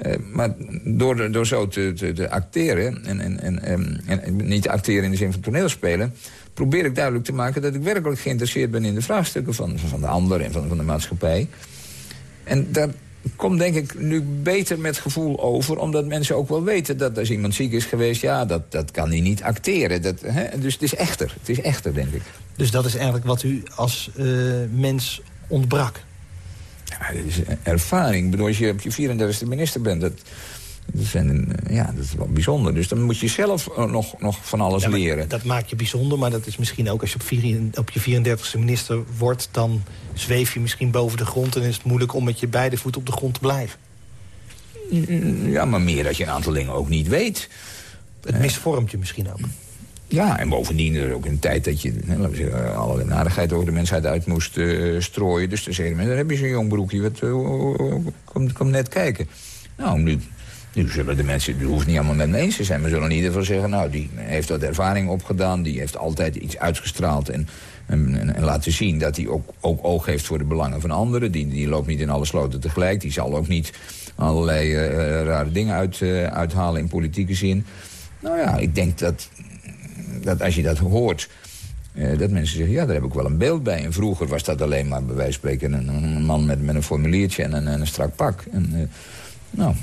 Uh, maar door, door zo te, te, te acteren, en, en, en, en, niet acteren in de zin van toneelspelen... probeer ik duidelijk te maken dat ik werkelijk geïnteresseerd ben in de vraagstukken van, van de ander en van, van de maatschappij. En daar, kom denk ik nu beter met gevoel over... omdat mensen ook wel weten dat als iemand ziek is geweest... ja, dat, dat kan hij niet acteren. Dat, hè? Dus het is echter. Het is echter, denk ik. Dus dat is eigenlijk wat u als uh, mens ontbrak? Ja, dat is ervaring. Ik bedoel, als je op je 34e minister bent... Dat, zijn, ja, dat is wel bijzonder. Dus dan moet je zelf eh, nog, nog van alles leren. Dat maakt je bijzonder, maar dat is misschien ook... als je op, vier, op je 34e minister wordt... dan zweef je misschien boven de grond... en is het moeilijk om met je beide voeten op de grond te blijven. Ja, maar meer dat je een aantal dingen ook niet weet. Het misvormt je misschien ook. Ja, en bovendien er ook een tijd dat je laten we zeggen, allerlei narigheid over de mensheid uit moest uh, strooien. Dus dan zeggen mensen, dan heb je zo'n jong broekje, wat, uh, kom, kom net kijken. Nou, nu nu zullen de mensen, die hoeft niet allemaal met me eens te zijn... maar zullen in ieder geval zeggen, nou, die heeft wat ervaring opgedaan... die heeft altijd iets uitgestraald en, en, en laten zien... dat hij ook, ook oog heeft voor de belangen van anderen. Die, die loopt niet in alle sloten tegelijk. Die zal ook niet allerlei uh, rare dingen uit, uh, uithalen in politieke zin. Nou ja, ik denk dat, dat als je dat hoort... Dat mensen zeggen, ja, daar heb ik wel een beeld bij. En vroeger was dat alleen maar, bij wijze van spreken... een, een man met, met een formuliertje en een, een strak pak. En, nou,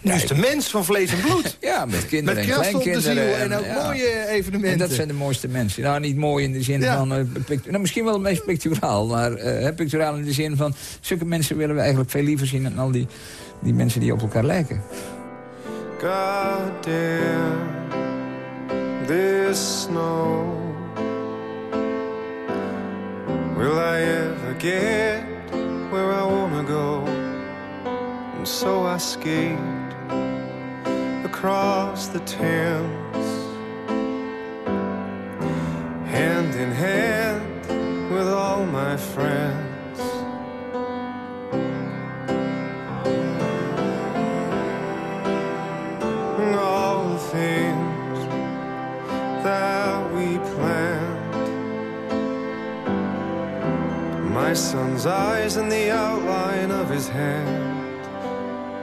nu is de mens van vlees en bloed. ja, met kinderen met en kleinkinderen. En, ook mooie evenementen. En dat zijn de mooiste mensen. Nou, niet mooi in de zin van... Uh, nou, misschien wel het meest picturaal. Maar uh, picturaal in de zin van... zulke mensen willen we eigenlijk veel liever zien... dan al die, die mensen die op elkaar lijken. God damn this snow Will I ever get so I skate across the Thames, hand in hand with all my friends. And all the things that we planned. My son's eyes and the outline of his hand.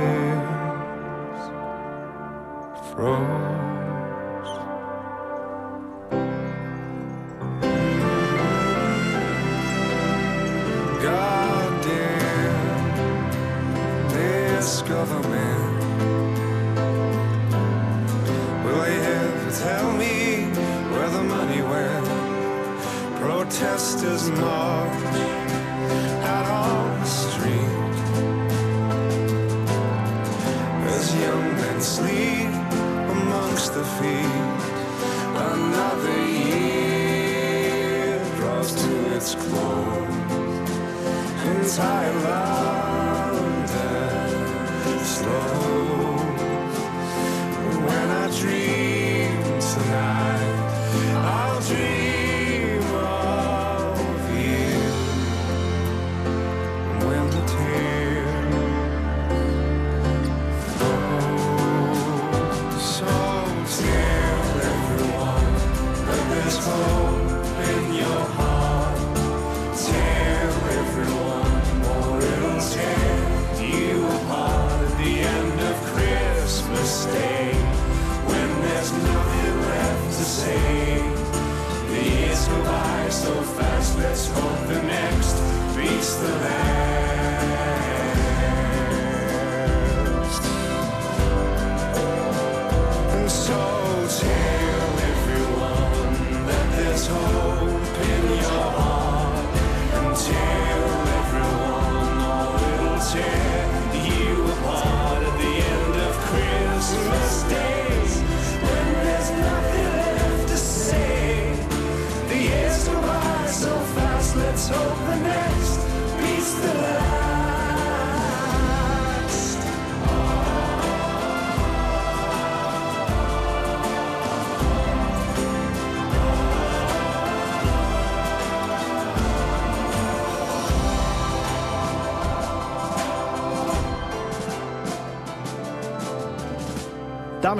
care. slow.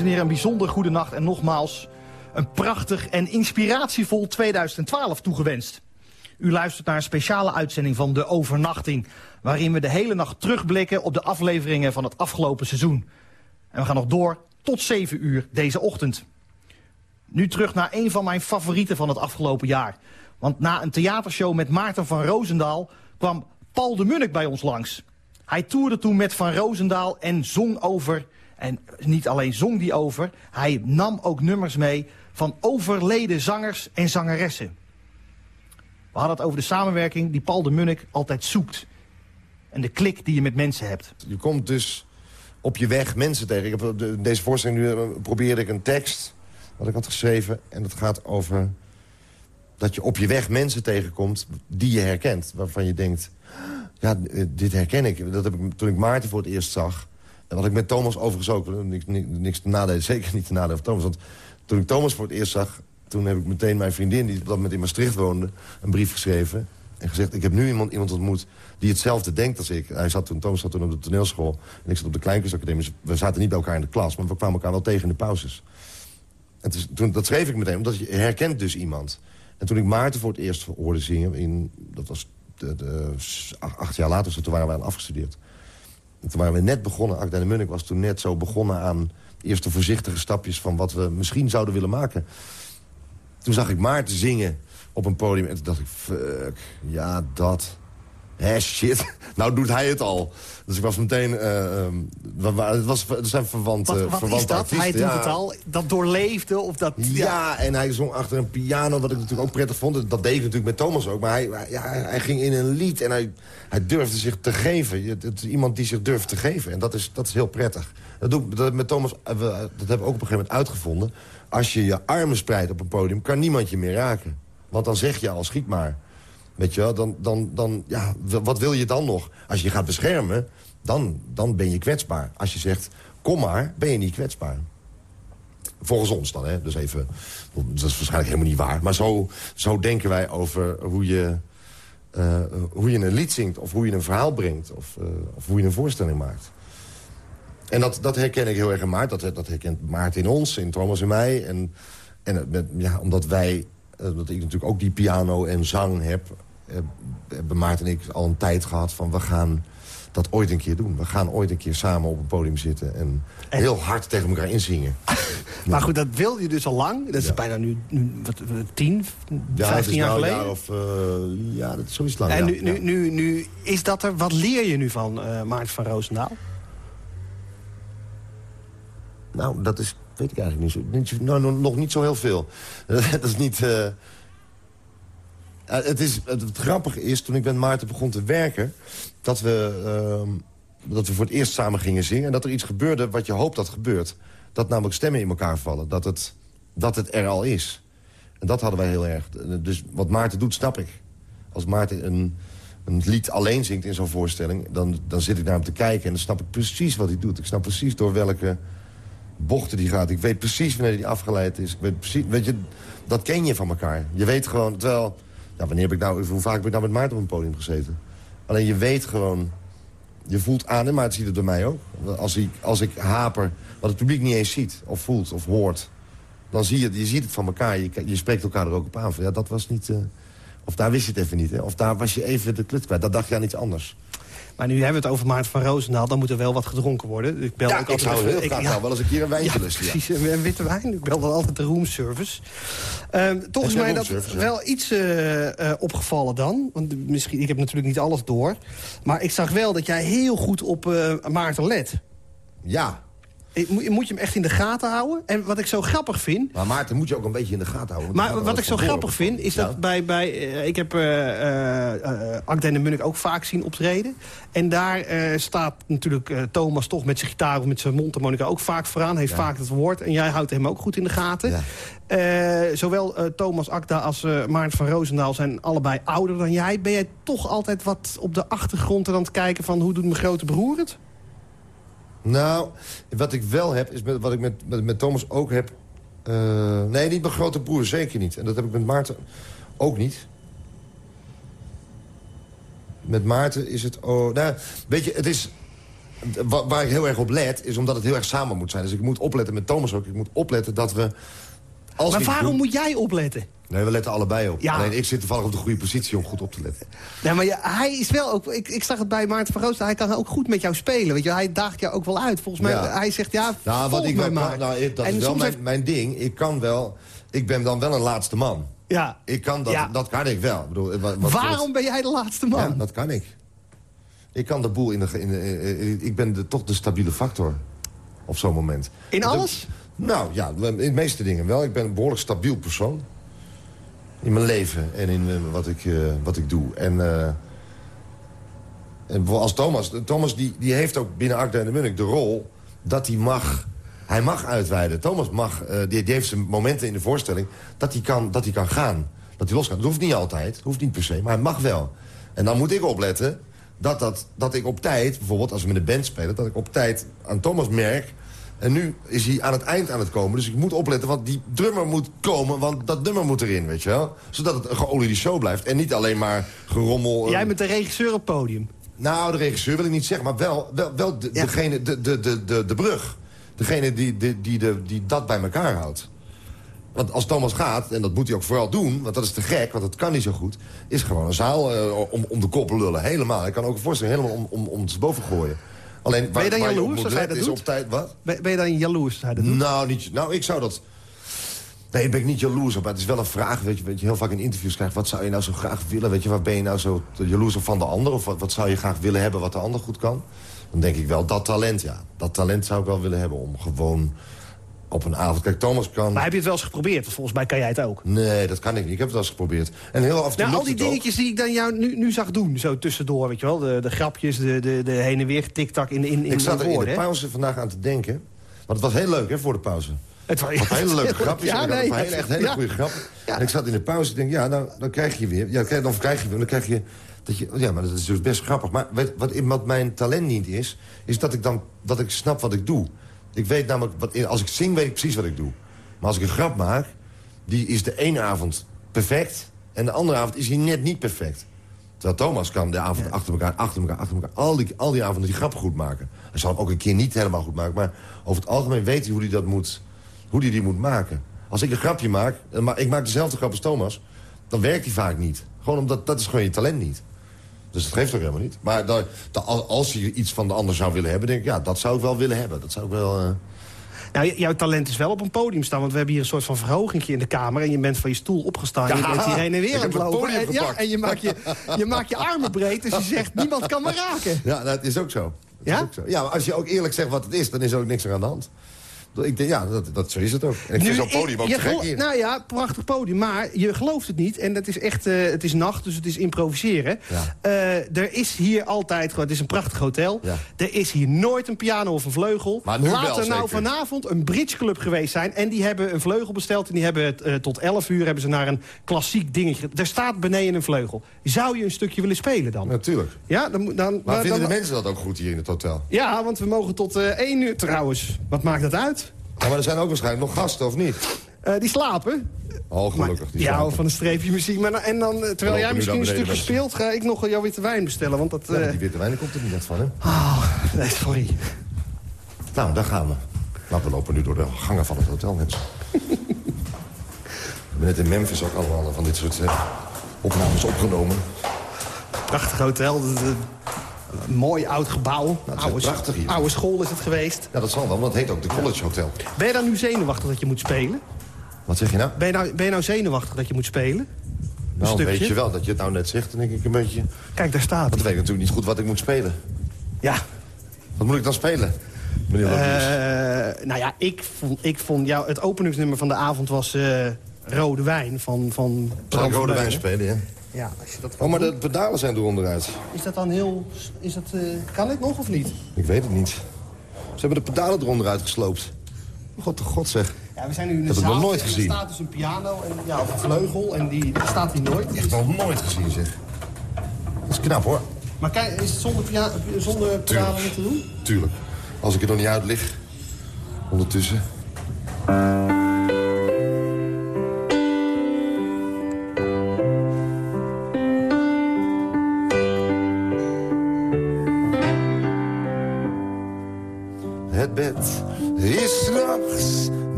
En een bijzonder goede nacht en nogmaals een prachtig en inspiratievol 2012 toegewenst. U luistert naar een speciale uitzending van De Overnachting... waarin we de hele nacht terugblikken op de afleveringen van het afgelopen seizoen. En we gaan nog door tot 7 uur deze ochtend. Nu terug naar een van mijn favorieten van het afgelopen jaar. Want na een theatershow met Maarten van Roosendaal... kwam Paul de Munnik bij ons langs. Hij toerde toen met Van Roosendaal en zong over... en niet alleen zong die over, hij nam ook nummers mee... van overleden zangers en zangeressen. We hadden het over de samenwerking die Paul de Munnik altijd zoekt. En de klik die je met mensen hebt. Je komt dus op je weg mensen tegen. Ik heb, de- deze voorstelling nu eh, probeerde ik een tekst wat ik had geschreven. En dat gaat over dat je op je weg mensen tegenkomt die je herkent. Waarvan je denkt, ja, eh, dit herken ik. Dat heb ik toen ik Maarten voor het eerst zag. En wat ik met Thomas overigens ook, niks, niks, te zeker niet te nadelen van Thomas. Want toen ik Thomas voor het eerst zag, toen heb ik meteen mijn vriendin... die op dat moment in Maastricht woonde, een brief geschreven. En gezegd, ik heb nu iemand, iemand ontmoet die hetzelfde denkt als ik. Hij zat toen, Thomas zat toen op de toneelschool en ik zat op de Kleinkunstacademie. Dus we zaten niet bij elkaar in de klas, maar we kwamen elkaar wel tegen in de pauzes. En toen, dat schreef ik meteen, omdat je herkent dus iemand. En toen ik Maarten voor het eerst hoorde zingen... In, dat was de, de, acht, jaar later, toen waren wij al afgestudeerd. En toen waren we net begonnen. Akda de Munnik was toen net zo begonnen aan... eerste voorzichtige stapjes van wat we misschien zouden willen maken. Toen zag ik Maarten zingen op een podium. En toen dacht ik, fuck, ja, dat. Hé, shit. Nou doet hij het al. Dus ik was meteen... wa- het, was, het zijn verwante, Wat, wat verwante is dat? artiesten. Hij doet ja. het al. Dat doorleefde of dat... Ja, en hij zong achter een piano, wat ik natuurlijk ook prettig vond. Dat deed ik natuurlijk met Thomas ook. Maar hij, ja, hij ging in een lied en hij, hij durfde zich te geven. Je- Het is iemand die zich durft te geven. En dat is, dat is heel prettig. Dat, doe, dat met Thomas, eh, we- dat hebben we ook op een gegeven moment uitgevonden. Als je je armen spreidt op een podium, kan niemand je meer raken. Want dan zeg je al, schiet maar. Weet je wel, dan, dan, dan, ja, wat wil je dan nog? Als je gaat beschermen, dan, dan ben je kwetsbaar. Als je zegt, kom maar, ben je niet kwetsbaar. Volgens ons dan, hè. Dus even, dat is waarschijnlijk helemaal niet waar. Maar zo, zo denken wij over hoe je, eh, hoe je een lied zingt... of hoe je een verhaal brengt, of, eh, of hoe je een voorstelling maakt. En dat, dat herken ik heel erg in. Dat, dat herkent Maart in ons, in Thomas en mij. En, en met, ja, omdat wij, eh, dat ik natuurlijk ook die piano en zang heb... eh, hebben Maart en ik al een tijd gehad van... we gaan dat ooit een keer doen. We gaan ooit een keer samen op een podium zitten... en, heel hard tegen elkaar inzingen. Maar goed, dat wil je dus al lang. Dat is Ja. bijna nu, nu wat, wat, 10, Ja, 15 het is jaar nou geleden. jaar of, eh, ja, dat is zoiets lang. en ja, nu, nu, nu, is dat er. Wat leer je nu van eh Maarten van Roosendaal? Nou, dat is, weet ik eigenlijk niet zo. Niet, nou, nog- niet zo heel veel. dat is niet... eh, eh, het, is, het, grappige is, toen ik met Maarten begon te werken... Dat we, ehm, dat we voor het eerst samen gingen zingen... en dat er iets gebeurde wat je hoopt dat gebeurt. Dat namelijk stemmen in elkaar vallen. Dat het, dat het er al is. En dat hadden wij heel erg. Dus wat Maarten doet, snap ik. Als Maarten een, een lied alleen zingt in zo'n voorstelling... Dan, dan zit ik naar hem te kijken en dan snap ik precies wat hij doet. Ik snap precies door welke bochten die gaat. Ik weet precies wanneer die afgeleid is. Ik weet precies, weet je, dat ken je van elkaar. Je weet gewoon, terwijl... Ja, wanneer heb ik nou, hoe vaak heb ik nou met Maarten op een podium gezeten? Alleen je weet gewoon... Je voelt aan, en Maarten ziet het bij mij ook. Als ik, als ik haper, wat het publiek niet eens ziet, of voelt, of hoort... dan zie je, je ziet het van elkaar. Je, je spreekt elkaar er ook op aan. Ja, dat was niet... eh, of daar wist je het even niet, hè? Of daar was je even de kluts kwijt. Dat dacht je aan iets anders. Maar nu hebben we het over Maarten van Roosendaal. Dan moet er wel wat gedronken worden. Ik bel Ja, ook ik altijd zou heel graag nou wel eens een keer een wijntje Ja, lusten. ja. precies. Een witte wijn. Ik bel dan altijd de roomservice. Ehm toch is mij dat ja? wel iets eh, eh, opgevallen dan. Want misschien, ik heb natuurlijk niet alles door. Maar ik zag wel dat jij heel goed op eh, Maarten let. Ja, Moet, je hem echt in de gaten houden? En wat ik zo grappig vind... maar Maarten moet je ook een beetje in de gaten houden. Maar wat ik zo grappig vind, is Ja. dat bij... bij eh, ik heb eh eh eh, Akda en de Munnik ook vaak zien optreden. En daar eh, staat natuurlijk eh, Thomas toch met zijn gitaar... of met zijn mondharmonica ook vaak vooraan. Heeft Ja. vaak het woord. En jij houdt hem ook goed in de gaten. Ja. Eh, zowel eh, Thomas Akda als eh Maarten van Roosendaal zijn allebei ouder dan jij. Ben jij toch altijd wat op de achtergrond en aan het kijken van... hoe doet mijn grote broer het? Nou, wat ik wel heb, is met, wat ik met, met, met Thomas ook heb... eh, nee, niet mijn grote broer, zeker niet. En dat heb ik met Maarten ook niet. Met Maarten is het... Oh, nou, weet je, het is... wa- waar ik heel erg op let, is omdat het heel erg samen moet zijn. Dus ik moet opletten met Thomas ook. Ik moet opletten dat we... Als Maar waarom doen- moet jij opletten? Nee, we letten allebei op. Ja. Alleen ik zit toevallig op de goede positie om goed op te letten. Nee, maar ja, hij is wel ook... Ik, ik zag het bij Maarten van Rooster. Hij kan ook goed met jou spelen. Weet je, hij daagt jou ook wel uit. Volgens mij, hij zegt, ja, Nou, wat ik wel maar. nou, dat En is wel mijn, heeft- mijn ding. Ik kan wel... Ik ben dan wel een laatste man. Ja. Ik kan dat, Ja. dat kan ik wel. Ik bedoel, wat, wat- Waarom ben jij de laatste man? Ja, dat kan ik. Ik kan de boel in de... In de eh, eh, ik ben de, toch de stabiele factor op zo'n moment. In alles? Nou ja, in de meeste dingen wel. Ik ben een behoorlijk stabiel persoon. In mijn leven en in eh, wat, ik, eh, wat ik doe. En, eh, en als Thomas... Thomas die, die heeft ook binnen Akda en de Munnik de rol dat hij mag... Hij mag uitweiden. Thomas mag, die, die heeft zijn momenten in de voorstelling... dat hij kan, dat hij kan gaan. Dat hij losgaat. Dat hoeft niet altijd. Hoeft niet per se. Maar hij mag wel. En dan moet ik opletten dat, dat, dat ik op tijd... bijvoorbeeld als we met een band spelen... dat ik op tijd aan Thomas merk... En nu is hij aan het eind aan het komen. Dus ik moet opletten, want die drummer moet komen. Want dat nummer moet erin, weet je wel. Zodat het een geoliede show blijft. En niet alleen maar gerommel. eh, Jij bent de regisseur op het podium. Nou, de regisseur wil ik niet zeggen. Maar wel, wel, wel de, Ja. degene, de, de, de, de, de brug. Degene die, die, die, de, die dat bij elkaar houdt. Want als Thomas gaat, en dat moet hij ook vooral doen... want dat is te gek, want dat kan niet zo goed... is gewoon een zaal eh, om, om de kop lullen. Helemaal. Ik kan ook een voorstelling helemaal om, om, om te boven gooien. Alleen, waar, je dan waar je op jaloers moet als hij letten dat is doet? op tijd... Wat? Ben, ben je dan jaloers als hij dat doet? Nou, niet, nou, ik zou dat... Nee, daar ben ik niet jaloers op. Maar het is wel een vraag, weet je, weet je heel vaak in interviews krijgt... wat zou je nou zo graag willen? Weet je, waar ben je nou zo jaloers op van de ander? Of wat, wat zou je graag willen hebben wat de ander goed kan? Dan denk ik wel, dat talent, ja. Dat talent zou ik wel willen hebben om gewoon op een avond... Kijk, Thomas kan... Maar heb je het wel eens geprobeerd? Want volgens mij kan jij het ook. Nee, dat kan ik niet. Ik heb het wel eens geprobeerd. En heel af en toe Nou, al die ook. dingetjes die ik dan jou nu, nu zag doen, zo tussendoor, weet je wel. De, de grapjes, de, de, de heen en weer tiktak in, in, in Ik zat er in de hè? pauze vandaag aan te denken. Want het was heel leuk, hè, voor de pauze. Het was Wat hele leuke grapjes. Ja, nee, hele, echt hele ja. goede grappen. Ja. En ik zat in de pauze en denk, ja, nou, dan krijg je weer. Ja, dan krijg je weer. Dan krijg je, dat je. Ja, maar dat is dus best grappig. Maar weet, wat, wat mijn talent niet is, is dat ik dan dat ik snap wat ik doe. Ik weet namelijk, wat, als ik zing, weet ik precies wat ik doe. Maar als ik een grap maak, die is de ene avond perfect... en de andere avond is hij net niet perfect. Terwijl Thomas kan de avond achter elkaar, achter elkaar, achter elkaar... al die, al die avonden die grappen goed maken. Hij zal hem ook een keer niet helemaal goed maken... maar over het algemeen weet hij hoe hij dat moet, hoe hij die moet maken. Als ik een grapje maak, en ma- ik maak dezelfde grap als Thomas... dan werkt die vaak niet. Gewoon omdat dat is gewoon je talent niet. Dus dat geeft ook helemaal niet. Maar da- da- al- als je iets van de ander zou willen hebben... denk ik, ja, dat zou ik wel willen hebben. Dat zou ik wel... Nou, jouw talent is wel op een podium staan. Want we hebben hier een soort van verhoging in de kamer. En je bent van je stoel opgestaan. en je Ja, bent hierheen en weer aan het lopen. En, ja, en je maakt je, je maakt je armen breed. Dus je zegt, niemand kan me raken. Ja, dat is ook zo. Dat Ja? Is ook zo. ja, maar als je ook eerlijk zegt wat het is, dan is er ook niks aan de hand. Ik denk, ja, dat, dat, zo is het ook. En ik vind zo'n podium ook te gek hier. Nou ja, prachtig podium. Maar je gelooft het niet. En dat is echt, eh, het is nacht, dus het is improviseren. Ja. Eh, er is hier altijd, het is een prachtig hotel. Ja. Er is hier nooit een piano of een vleugel. Maar nu Laat er nou vanavond een bridgeclub geweest zijn. En die hebben een vleugel besteld. En die hebben het, eh, tot 11 uur hebben ze naar een klassiek dingetje. Er staat beneden een vleugel. Zou je een stukje willen spelen dan? Natuurlijk. Ja, dan, dan, Maar vinden de mensen dat ook goed hier in het hotel? ja, want we mogen tot eh 1 uur trouwens. Wat maakt dat uit? Ja, maar er zijn ook waarschijnlijk nog gasten, of niet? Eh, die slapen. Oh, gelukkig. Maar- Die ja, van een streepje muziek. Maar, dan- en dan, eh, terwijl jij misschien een stukje speelt... ga ik nog jouw witte wijn bestellen. Want dat... Ja, eh, die witte wijn komt er niet echt van, hè? oh, nee, sorry. Nou, daar gaan we. Nou, we lopen nu door de gangen van het hotel, mensen. we hebben net in Memphis ook allemaal van dit soort eh, opnames opgenomen. Prachtig hotel. de- de- een mooi oud gebouw. is oude, prachtig hier. oude school is het geweest. Ja, dat zal wel, want het heet ook de College Hotel. Ben je dan nu zenuwachtig dat je moet spelen? Wat zeg je nou? Ben je nou, ben je nou zenuwachtig dat je moet spelen? Nou, weet je wel dat je het nou net zegt, dan denk ik een beetje... Kijk, daar staat Want ik weet natuurlijk niet goed wat ik moet spelen. Ja. Wat moet ik dan spelen, meneer? Eh, nou ja, ik vond, ik vond jou, het openingsnummer van de avond was eh, Rode Wijn van, van Zal ik rode wijn spelen, ja? Ja, als je dat Oh, maar de pedalen zijn eronder uit. Is dat dan heel... Is dat, eh, kan ik nog of niet? Ik weet het niet. Ze hebben de pedalen eronder uitgesloopt. God de god zeg. Ja, we zijn nu in de Dat zaal nooit en er gezien. staat dus een piano en ja, of een vleugel en die, die staat hier nooit. Echt nog nooit gezien zeg. Dat is knap hoor. Maar kijk, is het zonder, pia zonder pedalen niet te doen? Tuurlijk. Als ik er nog niet uit lig. Ondertussen.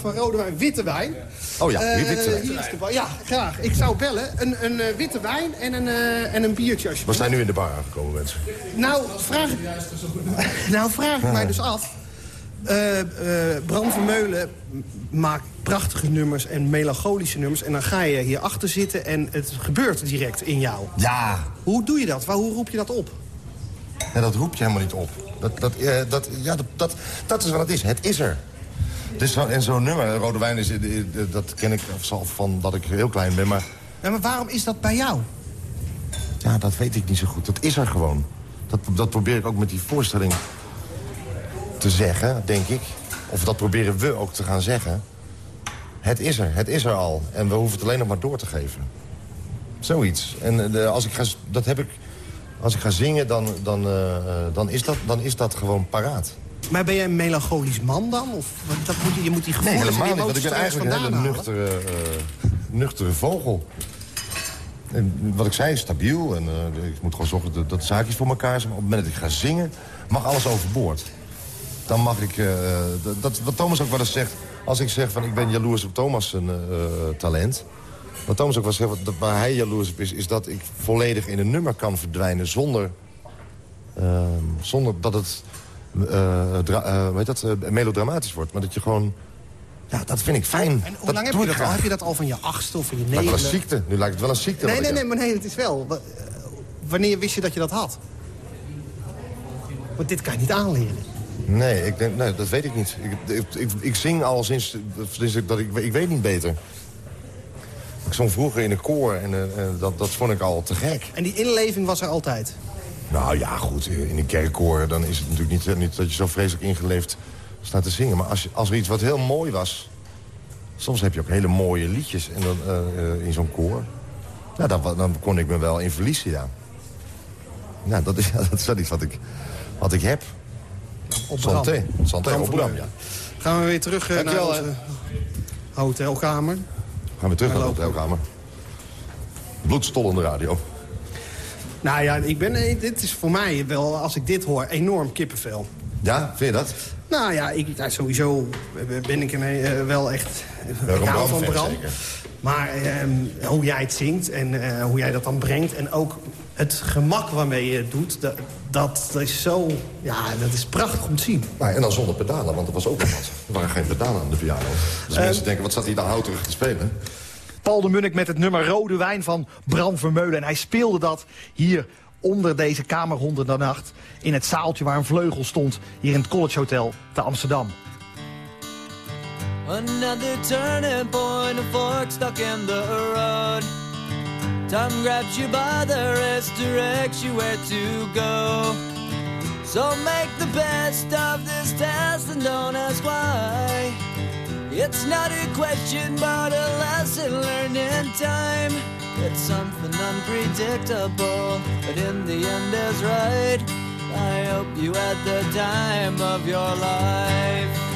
Plaats van rode wijn witte wijn. Oh ja, hier witte wijn. hier de. Ja, graag. Ik zou bellen. Een, een eh, witte wijn en een, eh, en een biertje We alsjeblieft. zijn nu in de bar aangekomen, mensen. Nou, vraag, nou, vraag ik mij dus af. Bram Vermeulen maakt prachtige nummers en melancholische nummers. En dan ga je hierachter zitten en het gebeurt direct in jou. Ja, Hoe doe je dat? Waar- Hoe roep je dat op? Ja, dat roep je helemaal niet op. Dat, dat, dat, ja, dat, dat, dat is wat het is. Het is er. Dus zo, en zo'n nummer, Rode Wijn, is, dat ken ik zelf van dat ik heel klein ben. Maar Ja, maar waarom is dat bij jou? ja, dat weet ik niet zo goed. Dat is er gewoon. Dat, dat probeer ik ook met die voorstelling te zeggen, denk ik. Of dat proberen we ook te gaan zeggen. Het is er, het is er al. En we hoeven het alleen nog maar door te geven. Zoiets. En eh, de, als ik ga, dat heb ik, als ik ga zingen, dan, dan, eh, eh, dan, is dat, dan is dat gewoon paraat. Maar ben jij een melancholisch man dan? Of want dat moet je, je moet die Nee, gevoelens helemaal en niet. Want ik ben eigenlijk een hele nuchtere, eh, nuchtere vogel. En wat ik zei, stabiel. En eh, ik moet gewoon zorgen dat, dat de zaakjes voor elkaar zijn. Maar op het moment dat ik ga zingen, mag alles overboord. Dan mag ik... eh, dat, wat Thomas ook wel eens zegt... Als ik zeg van ik ben jaloers op Thomas' eh, talent... Wat Thomas ook wel zegt, wat- waar hij jaloers op is... is dat ik volledig in een nummer kan verdwijnen zonder... eh, zonder dat het eh, dra- eh, heet dat, eh, melodramatisch wordt. Maar dat je gewoon... Ja, dat vind ik fijn. En hoe dat lang heb je dat al? Heb je dat al van je achtste of van je Lijkt wel een negende? ziekte. Nu lijkt het wel een ziekte. Nee, nee, nee, maar nee, het is wel. Wa- eh, Wanneer wist je dat je dat had? Want dit kan je niet aanleren. Nee, ik denk, nee, dat weet ik niet. Ik, ik, ik, ik zing al sinds, sinds ik, dat ik, ik weet niet beter. Ik zong vroeger in een koor en eh, eh, dat, dat vond ik al te gek. En die inleving was er altijd. Nou ja, goed, in een kerkkoor dan is het natuurlijk niet, niet dat je zo vreselijk ingeleefd staat te zingen. Maar als, als er iets wat heel mooi was... Soms heb je ook hele mooie liedjes en dan, eh, eh, in zo'n koor. Nou, dan, kon ik me wel in verliezen, ja. Nou, dat is, ja, dat is wel iets wat ik, wat ik heb. Op. Santé. Op Bram, ja. Gaan we weer terug eh, naar onze hotelkamer. Gaan we terug naar de hotelkamer. Bloedstollende radio. Nou ja, ik ben, eh, dit is voor mij wel, als ik dit hoor, enorm kippenvel. Ja, vind je dat? Nou ja, ik, nou, sowieso ben ik een, eh, wel echt... Ik hou van Bram. zeker. Maar ehm, hoe jij het zingt en hoe jij dat dan brengt... en ook het gemak waarmee je het doet, dat, dat is zo... Ja, dat is prachtig om te zien. Nou, en dan zonder pedalen, want er was ook nog wat. Er waren geen pedalen aan de piano. Dus Eh, mensen denken, wat staat hij dan houterig te spelen? Paul de Munnik met het nummer Rode Wijn van Bram Vermeulen. En hij speelde dat hier onder deze kamerhonden de nacht... in het zaaltje waar een vleugel stond, hier in het College Hotel te Amsterdam. Another turning point, a fork stuck in the road. Time grabs you by the wrist, directs you where to go. So make the best of this test and don't ask why. It's not a question, but a lesson learned in time. It's something unpredictable, but in the end is right. I hope you had the time of your life.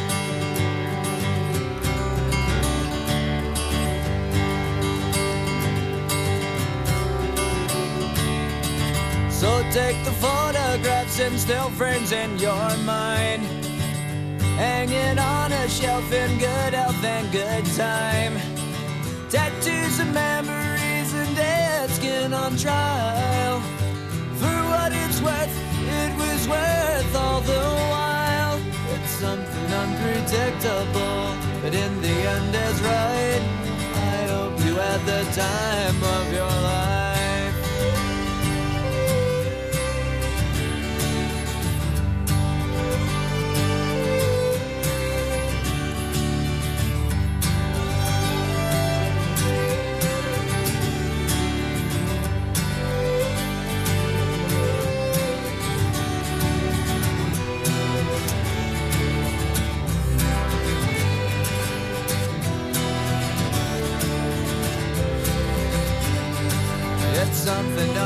So take the photographs and still frames in your mind. Hanging on a shelf in good health and good time. Tattoos and memories and dead skin on trial. For what it's worth, it was worth all the while. It's something unpredictable, but in the end is right. I hope you had the time of your life.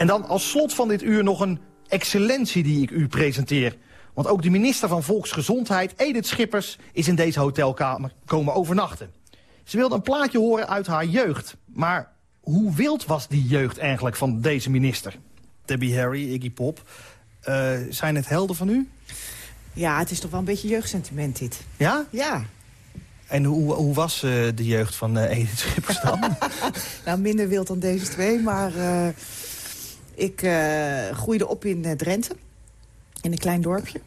En dan als slot van dit uur nog een excellentie die ik u presenteer. Want ook de minister van Volksgezondheid, Edith Schippers, is in deze hotelkamer komen overnachten. Ze wilde een plaatje horen uit haar jeugd. Maar hoe wild was die jeugd eigenlijk van deze minister? Debbie Harry, Iggy Pop, eh, zijn het helden van u? Ja, het is toch wel een beetje jeugdsentiment dit. Ja? Ja. En hoe, hoe was eh, de jeugd van eh, Edith Schippers dan? Nou, minder wild dan deze twee, maar eh, ik eh, groeide op in eh, Drenthe. In een klein dorpje.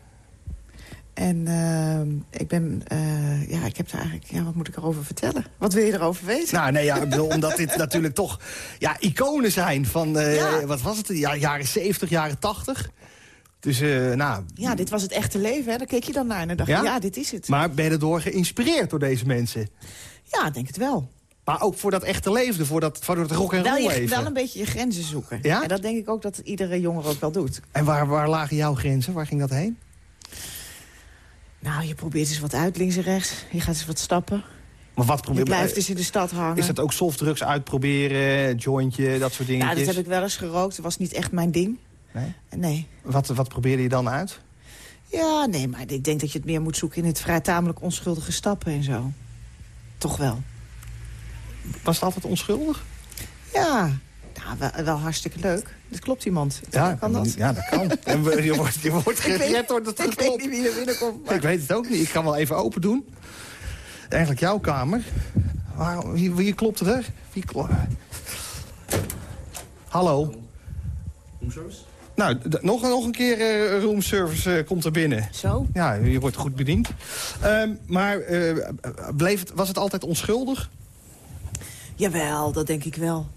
En eh, ik ben, eh, ja, ik heb er eigenlijk, ja, wat moet ik erover vertellen? Wat wil je erover weten? nou, nee, ja, ik bedoel, omdat dit natuurlijk toch ja, iconen zijn van, Ja. wat was het, ja, jaren 70, jaren 80. Dus, nou, Ja, dit was het echte leven, hè? Daar keek je dan naar en dan dacht je, Ja? ja, dit is het. maar ben je erdoor geïnspireerd door deze mensen? Ja, ik denk het wel. Maar ook voor dat echte leven, voor dat, voor dat rock en Wel, roll je, leven. wel een beetje je grenzen zoeken. Ja? En dat denk ik ook dat iedere jongere ook wel doet. En waar, waar lagen jouw grenzen? Waar ging dat heen? Nou, je probeert eens wat uit, links en rechts. Je gaat eens wat stappen. Maar wat Je probeer blijft eens in de stad hangen. Is dat ook softdrugs uitproberen, jointje, dat soort Ja, dingetjes? dat heb ik wel eens gerookt. Dat was niet echt mijn ding. Nee? Nee. Wat, wat probeerde je dan uit? Ja, nee, maar ik denk dat je het meer moet zoeken in het vrij tamelijk onschuldige stappen en zo. Toch wel. Was het altijd onschuldig? Ja, nou, wel, wel hartstikke leuk. Dat klopt iemand. kan dat? Ja, dat kan. en je wordt, je wordt gered door het Ik weet niet wie er binnenkomt. maar- Ik weet het ook niet. Ik kan wel even open doen. Eigenlijk jouw kamer. Waar, wie, wie klopt er? Wie klo- Hallo. Nou, d- nog, nog een keer eh roomservice eh, komt er binnen. Zo? Ja, je wordt goed bediend. Ehm, maar eh, bleef het, was het altijd onschuldig? Jawel, dat denk ik wel.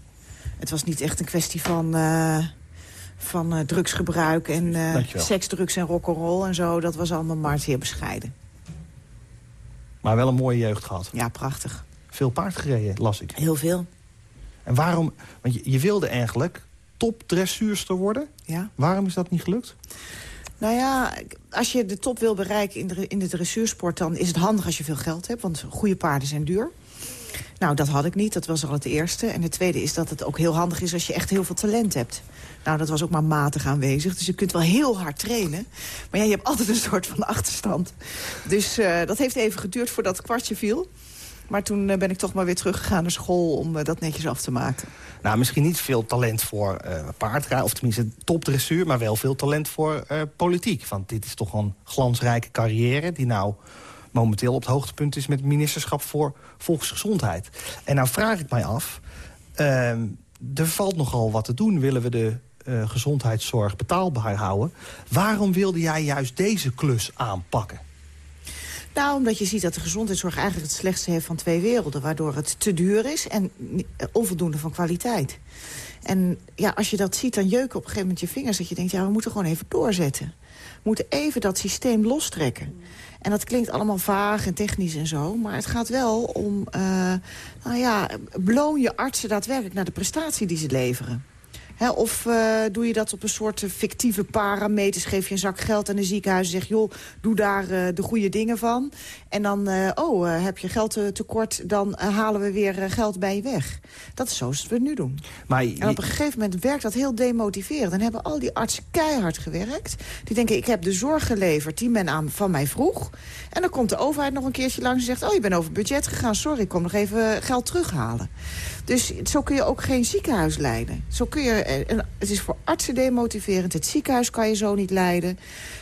Het was niet echt een kwestie van, eh, van eh, drugsgebruik en eh, Dankjewel. seks, drugs en rock'n'roll en zo. Dat was allemaal maar zeer bescheiden. Maar wel een mooie jeugd gehad. Ja, prachtig. Veel paard gereden, las ik. Heel veel. En waarom... Want je, je wilde eigenlijk topdressuurster worden. Ja. Waarom is dat niet gelukt? Nou ja, als je de top wil bereiken in de, in de dressuursport... dan is het handig als je veel geld hebt, want goede paarden zijn duur. Nou, dat had ik niet, dat was al het eerste. En het tweede is dat het ook heel handig is als je echt heel veel talent hebt. Nou, dat was ook maar matig aanwezig. Dus je kunt wel heel hard trainen. Maar ja, je hebt altijd een soort van achterstand. Dus eh, dat heeft even geduurd voordat het kwartje viel. Maar toen eh, ben ik toch maar weer teruggegaan naar school om eh, dat netjes af te maken. Nou, misschien niet veel talent voor eh paardrijden, of tenminste topdressuur... maar wel veel talent voor politiek. Want dit is toch een glansrijke carrière... die nou momenteel op het hoogtepunt is met ministerschap voor volksgezondheid. En nou vraag ik mij af, ehm, er valt nogal wat te doen. Willen we de eh, gezondheidszorg betaalbaar houden? Waarom wilde jij juist deze klus aanpakken? Nou, omdat je ziet dat de gezondheidszorg eigenlijk het slechtste heeft van twee werelden. Waardoor het te duur is en eh, onvoldoende van kwaliteit. En ja, als je dat ziet, dan jeuken op een gegeven moment je vingers... dat je denkt, ja, we moeten gewoon even doorzetten. We moeten even dat systeem lostrekken. En dat klinkt allemaal vaag en technisch en zo. Maar het gaat wel om, uh, nou ja, beloon je artsen daadwerkelijk naar de prestatie die ze leveren of uh, doe je dat op een soort uh, fictieve parameters? Geef je een zak geld aan een ziekenhuis en zeg... joh, doe daar de goede dingen van. En dan, oh, heb je geld tekort... dan halen we weer geld bij je weg. Dat is zoals we het nu doen. Maar En op een gegeven moment werkt dat heel demotiverend. Dan hebben al die artsen keihard gewerkt. Die denken, ik heb de zorg geleverd die men aan, van mij vroeg. En dan komt de overheid nog een keertje langs en zegt... oh, je bent over budget gegaan, sorry, ik kom nog even geld terughalen. Dus zo kun je ook geen ziekenhuis leiden. Zo kun je, eh, het is voor artsen demotiverend. Het ziekenhuis kan je zo niet leiden.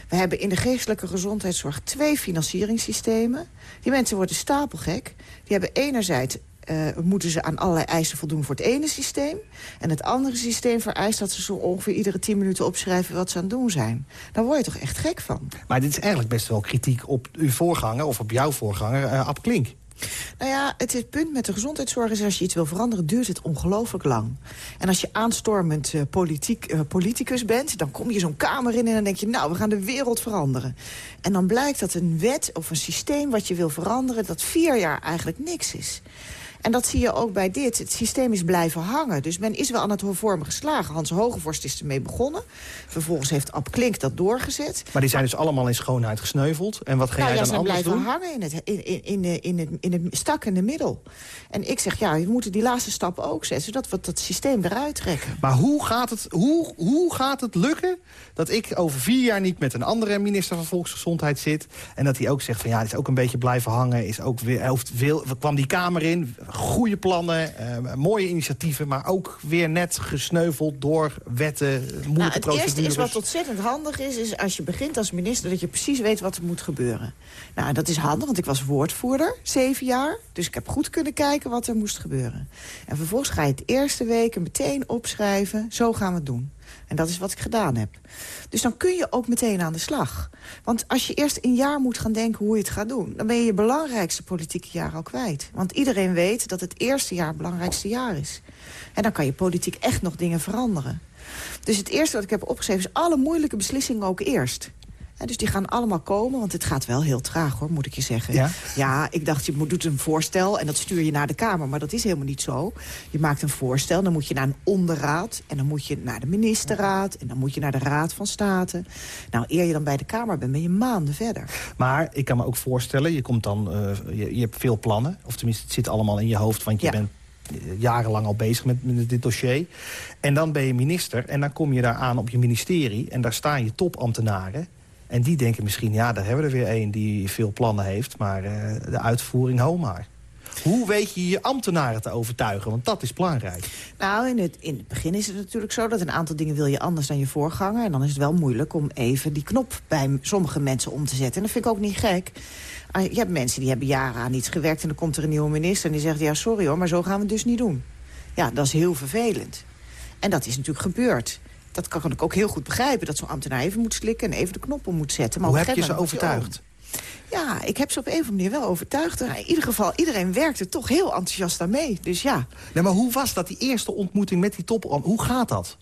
We hebben in de geestelijke gezondheidszorg twee financieringssystemen. Die mensen worden stapelgek. Die hebben enerzijds uh, moeten ze aan allerlei eisen voldoen voor het ene systeem. En het andere systeem vereist dat ze zo ongeveer iedere tien minuten opschrijven wat ze aan het doen zijn. Daar word je toch echt gek van. Maar dit is eigenlijk best wel kritiek op uw voorganger of op jouw voorganger, uh, Ab Klink. Nou ja, het, punt met de gezondheidszorg is... als je iets wil veranderen, duurt het ongelooflijk lang. En als je aanstormend uh, politiek, uh, politicus bent... dan kom je zo'n kamer in en dan denk je... nou, we gaan de wereld veranderen. En dan blijkt dat een wet of een systeem wat je wil veranderen... dat vier jaar eigenlijk niks is. En dat zie je ook bij dit. Het systeem is blijven hangen. Dus men is wel aan het hervormen geslagen. Hans Hogevorst is ermee begonnen. Vervolgens heeft Ab Klink dat doorgezet. Maar die zijn dus allemaal in schoonheid gesneuveld. En wat ga nou, jij dan anders doen? blijven hangen in het, in, in, in, in, het, in het stak in de middel. En ik zeg, ja, we moeten die laatste stappen ook zetten... zodat we dat systeem eruit trekken. Maar hoe gaat het, hoe, hoe gaat het lukken dat ik over vier jaar niet met een andere minister van Volksgezondheid zit... en dat hij ook zegt van ja, het is ook een beetje blijven hangen... Is ook weer, veel, kwam die Kamer in, goede plannen, uh, mooie initiatieven... maar ook weer net gesneuveld door wetten, moeilijke nou, Het eerste is wat ontzettend handig is... is als je begint als minister dat je precies weet wat er moet gebeuren. Nou, dat is handig, want ik was woordvoerder, zeven jaar. Dus ik heb goed kunnen kijken wat er moest gebeuren. En vervolgens ga je het eerste weken meteen opschrijven... zo gaan we het doen. En dat is wat ik gedaan heb. Dus dan kun je ook meteen aan de slag. Want als je eerst een jaar moet gaan denken hoe je het gaat doen... dan ben je je belangrijkste politieke jaar al kwijt. Want iedereen weet dat het eerste jaar het belangrijkste jaar is. En dan kan je politiek echt nog dingen veranderen. Dus het eerste wat ik heb opgeschreven is alle moeilijke beslissingen ook eerst dus die gaan allemaal komen, want het gaat wel heel traag, hoor, moet ik je zeggen. Ja, ja ik dacht, je doet een voorstel en dat stuur je naar de Kamer. Maar dat is helemaal niet zo. Je maakt een voorstel, dan moet je naar een onderraad... en dan moet je naar de ministerraad en dan moet je naar de Raad van State. Nou, eer je dan bij de Kamer bent, ben je maanden verder. Maar ik kan me ook voorstellen, je, komt dan, uh, je, je, hebt veel plannen. Of tenminste, het zit allemaal in je hoofd, want je bent jarenlang al bezig met, met, dit dossier. En dan ben je minister en dan kom je daar aan op je ministerie... en daar staan je topambtenaren en die denken misschien, ja, daar hebben we er weer één die veel plannen heeft... maar uh, de uitvoering, ho maar. Hoe weet je je ambtenaren te overtuigen? Want dat is belangrijk. Nou, in het, in het begin is het natuurlijk zo dat een aantal dingen wil je anders dan je voorganger. En dan is het wel moeilijk om even die knop bij sommige mensen om te zetten. En dat vind ik ook niet gek. Ah, je hebt mensen die hebben jaren aan iets gewerkt... en dan komt er een nieuwe minister en die zegt... ja, sorry hoor, maar zo gaan we het dus niet doen. Ja, dat is heel vervelend. En dat is natuurlijk gebeurd dat kan ik ook heel goed begrijpen. Dat zo'n ambtenaar even moet slikken en even de knoppen moet zetten. Maar Hoe heb je ze overtuigd? Ja, ik heb ze op een of andere manier wel overtuigd. In ieder geval, iedereen werkte toch heel enthousiast aan mee. Dus ja. Nee, maar hoe was dat, die eerste ontmoeting met die top? Hoe gaat dat?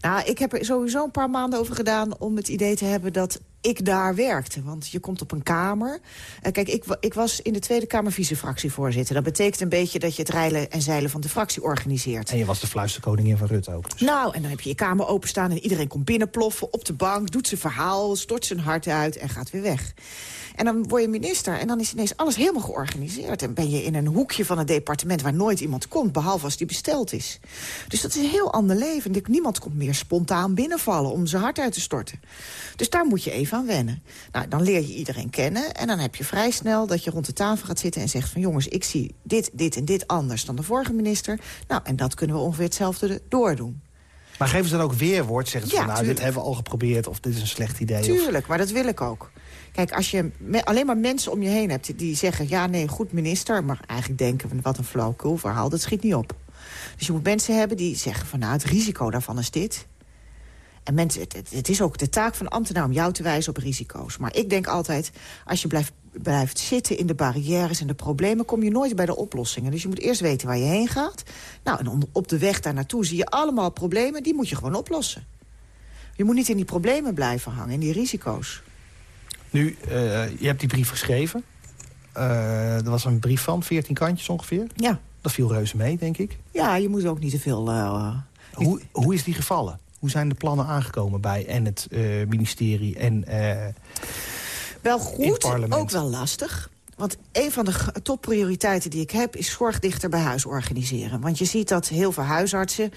Nou, ik heb er sowieso een paar maanden over gedaan om het idee te hebben dat ik daar werkte. Want je komt op een kamer. Uh, kijk, ik, ik, was in de Tweede Kamer vice-fractievoorzitter. Dat betekent een beetje dat je het rijlen en zeilen van de fractie organiseert. En je was de fluisterkoningin van Rutte ook. Dus. Nou, en dan heb je je kamer openstaan en iedereen komt binnenploffen op de bank... doet zijn verhaal, stort zijn hart uit en gaat weer weg. En dan word je minister en dan is ineens alles helemaal georganiseerd. En ben je in een hoekje van het departement waar nooit iemand komt... behalve als die besteld is. Dus dat is een heel ander leven. Niemand komt meer spontaan binnenvallen om zijn hart uit te storten. Dus daar moet je even aan wennen. Nou, dan leer je iedereen kennen en dan heb je vrij snel... dat je rond de tafel gaat zitten en zegt van... jongens, ik zie dit, dit en dit anders dan de vorige minister. Nou, en dat kunnen we ongeveer hetzelfde doordoen. Maar geven ze dan ook weerwoord? Zeggen ze van, nou, dit hebben we al geprobeerd of dit is een slecht idee? Tuurlijk, maar dat wil ik ook. Kijk, als je alleen maar mensen om je heen hebt die zeggen... ja, nee, goed minister, maar eigenlijk denken... we wat een flauwkul verhaal, dat schiet niet op. Dus je moet mensen hebben die zeggen van... nou, het risico daarvan is dit. En mensen, het, het- het is ook de taak van ambtenaar om jou te wijzen op risico's. Maar ik denk altijd, als je blijft, blijft zitten in de barrières en de problemen... kom je nooit bij de oplossingen. Dus je moet eerst weten waar je heen gaat. Nou, en op de weg daar naartoe zie je allemaal problemen. Die moet je gewoon oplossen. Je moet niet in die problemen blijven hangen, in die risico's. Nu, eh, je hebt die brief geschreven. Eh, er was een brief van, 14 kantjes ongeveer. Ja. Dat viel reuze mee, denk ik. Ja, je moet ook niet te veel... eh, Hoe, hoe is die gevallen? Hoe zijn de plannen aangekomen bij en het eh, ministerie en... eh, Wel goed, ook wel lastig. Want een van de topprioriteiten die ik heb... is zorg dichter bij huis organiseren. Want je ziet dat heel veel huisartsen...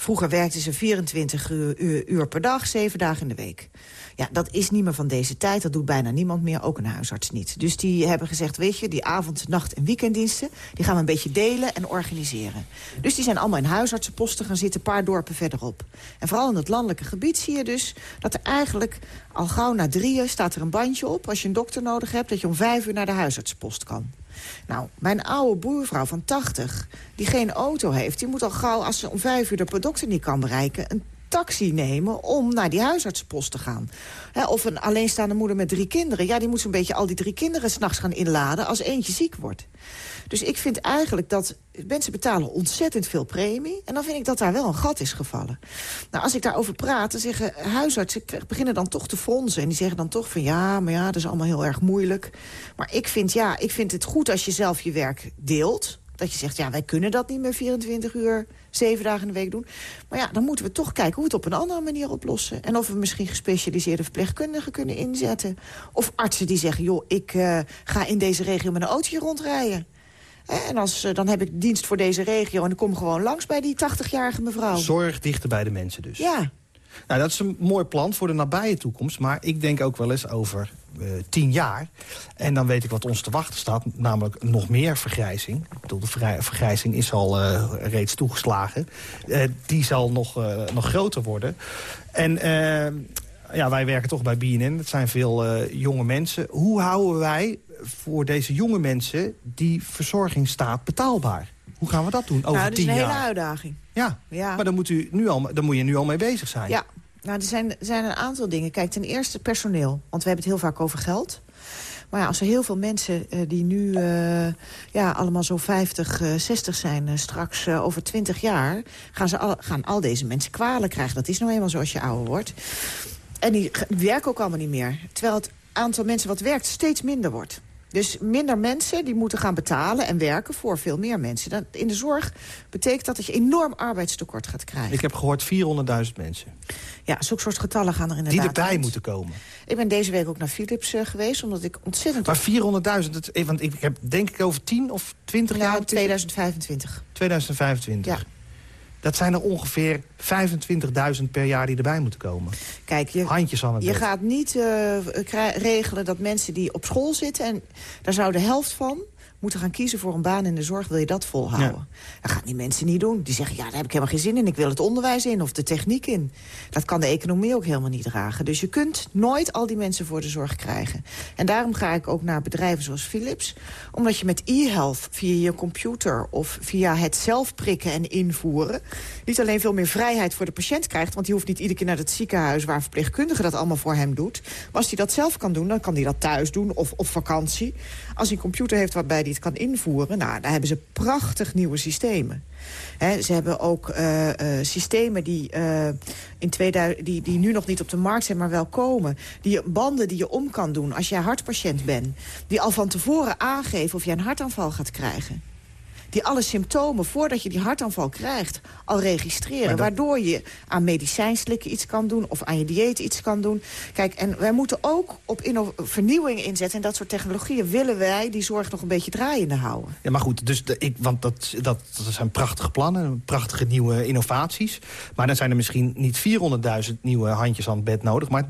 vroeger werkten ze 24 uur, uur- per dag, zeven dagen in de week. Ja, dat is niet meer van deze tijd. Dat doet bijna niemand meer, ook een huisarts niet. Dus die hebben gezegd, weet je, die avond, nacht- en weekenddiensten... die gaan we een beetje delen en organiseren. Dus die zijn allemaal in huisartsenposten gaan zitten... een paar dorpen verderop. En vooral in het landelijke gebied zie je dus... dat er eigenlijk al gauw na drieën staat er een bandje op... als je een dokter nodig hebt, dat je om vijf uur naar de huisartsenpost kan. Nou, mijn oude boervrouw van 80, die geen auto heeft... die moet al gauw, als ze om vijf uur de dokter niet kan bereiken... een taxi nemen om naar die huisartsenpost te gaan. Of een alleenstaande moeder met drie kinderen. Ja, die moet zo'n beetje al die drie kinderen s'nachts gaan inladen... als eentje ziek wordt. Dus ik vind eigenlijk dat mensen betalen ontzettend veel premie... en dan vind ik dat daar wel een gat is gevallen. Nou, als ik daarover praat, dan zeggen huisartsen... beginnen dan toch te fronsen. En die zeggen dan toch van ja, maar ja, dat is allemaal heel erg moeilijk. Maar ik vind, ja, ik vind het goed als je zelf je werk deelt... Dat je zegt, ja, wij kunnen dat niet meer 24 uur, zeven dagen in de week doen. Maar ja, dan moeten we toch kijken hoe we het op een andere manier oplossen. En of we misschien gespecialiseerde verpleegkundigen kunnen inzetten. Of artsen die zeggen, joh, ik eh, ga in deze regio met een autootje rondrijden. En als, eh, dan heb ik dienst voor deze regio en ik kom gewoon langs bij die 80-jarige mevrouw. Zorg dichter bij de mensen dus. Ja, Nou, dat is een mooi plan voor de nabije toekomst. Maar ik denk ook wel eens over eh, tien jaar. En dan weet ik wat ons te wachten staat. Namelijk nog meer vergrijzing. Ik bedoel, de vergrij- vergrijzing is al eh, reeds toegeslagen. Eh, die zal nog, nog groter worden. En ja, wij werken toch bij BNN. Dat zijn veel jonge mensen. Hoe houden wij voor deze jonge mensen die verzorgingsstaat betaalbaar? Hoe gaan we dat doen over nou, dat is tien een hele jaar? uitdaging. Ja, Ja. maar dan moet, u nu al, dan moet je nu al mee bezig zijn. Ja, nou, er zijn, er zijn een aantal dingen. Kijk, ten eerste personeel. Want we hebben het heel vaak over geld. Maar ja, als er heel veel mensen eh, die nu eh, ja, allemaal zo 50, eh, 60 zijn... eh, straks over 20 jaar gaan, ze al, gaan al deze mensen kwalen krijgen. Dat is nou eenmaal zo als je ouder wordt. En die werken ook allemaal niet meer. Terwijl het aantal mensen wat werkt steeds minder wordt. Dus minder mensen die moeten gaan betalen en werken voor veel meer mensen. Dat, in de zorg betekent dat dat je enorm arbeidstekort gaat krijgen. Ik heb gehoord 400.000 mensen Ja, zulke soort getallen gaan er die inderdaad erbij uit. moeten komen. Ik ben deze week ook naar Philips eh, geweest, omdat ik ontzettend... Maar 400.000, dat- eh, want ik heb denk ik over 10 of 20 ja, jaar... 2025. 2025. Ja. Dat zijn er ongeveer 25.000 per jaar die erbij moeten komen. Kijk, je, Handjes aan het je bed. gaat niet eh, regelen dat mensen die op school zitten... en daar zou de helft van moeten gaan kiezen voor een baan in de zorg. Wil je dat volhouden? Dat gaan die mensen niet doen. Die zeggen, ja, daar heb ik helemaal geen zin in. Ik wil het onderwijs in of de techniek in. Dat kan de economie ook helemaal niet dragen. Dus je kunt nooit al die mensen voor de zorg krijgen. En daarom ga ik ook naar bedrijven zoals Philips. Omdat je met e-health via je computer... of via het zelf prikken en invoeren... niet alleen veel meer vrijheid voor de patiënt krijgt... want die hoeft niet iedere keer naar het ziekenhuis... waar verpleegkundige dat allemaal voor hem doet. Maar als hij dat zelf kan doen, dan kan hij dat thuis doen of op vakantie. Als hij een computer heeft waarbij kan invoeren... nou, daar hebben ze prachtig nieuwe systemen. Hè, ze hebben ook eh, eh, systemen die, eh, in 2000, die, die nu nog niet op de markt zijn, maar wel komen. Die banden die je om kan doen als jij hartpatiënt bent. Die al van tevoren aangeven of jij een hartaanval gaat krijgen. Die alle symptomen, voordat je die hartaanval krijgt, al registreren. Dat- Waardoor je aan medicijnslikken iets kan doen of aan je dieet iets kan doen. Kijk, en wij moeten ook op vernieuwing inzetten. En dat soort technologieën willen wij die zorg nog een beetje draaiende houden. Ja, maar goed, dus de, ik, want dat, dat, dat zijn prachtige plannen, prachtige nieuwe innovaties. Maar dan zijn er misschien niet 400.000 nieuwe handjes aan het bed nodig... maar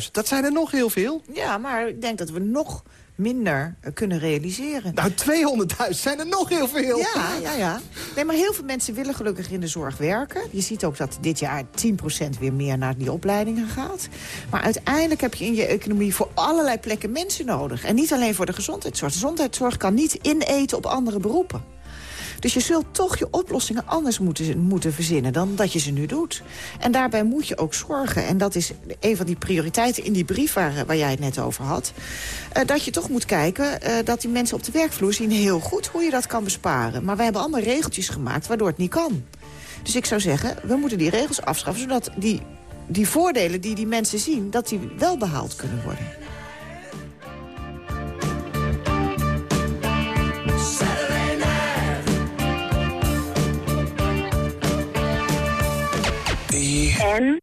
300.000. Dat zijn er nog heel veel. Ja, maar ik denk dat we nog minder eh, kunnen realiseren. Nou, 200.000 zijn er nog heel veel. Ja, ja, ja. Nee, maar heel veel mensen willen gelukkig in de zorg werken. Je ziet ook dat dit jaar 10% weer meer naar die opleidingen gaat. Maar uiteindelijk heb je in je economie voor allerlei plekken mensen nodig. En niet alleen voor de gezondheidszorg. De gezondheidszorg kan niet ineten op andere beroepen. Dus je zult toch je oplossingen anders moeten, moeten verzinnen dan dat je ze nu doet. En daarbij moet je ook zorgen. En dat is een van die prioriteiten in die brief waar, waar jij het net over had. Uh, dat je toch moet kijken uh, dat die mensen op de werkvloer zien heel goed hoe je dat kan besparen. Maar we hebben allemaal regeltjes gemaakt waardoor het niet kan. Dus ik zou zeggen, we moeten die regels afschaffen... zodat die, die voordelen die die mensen zien, dat die wel behaald kunnen worden. En?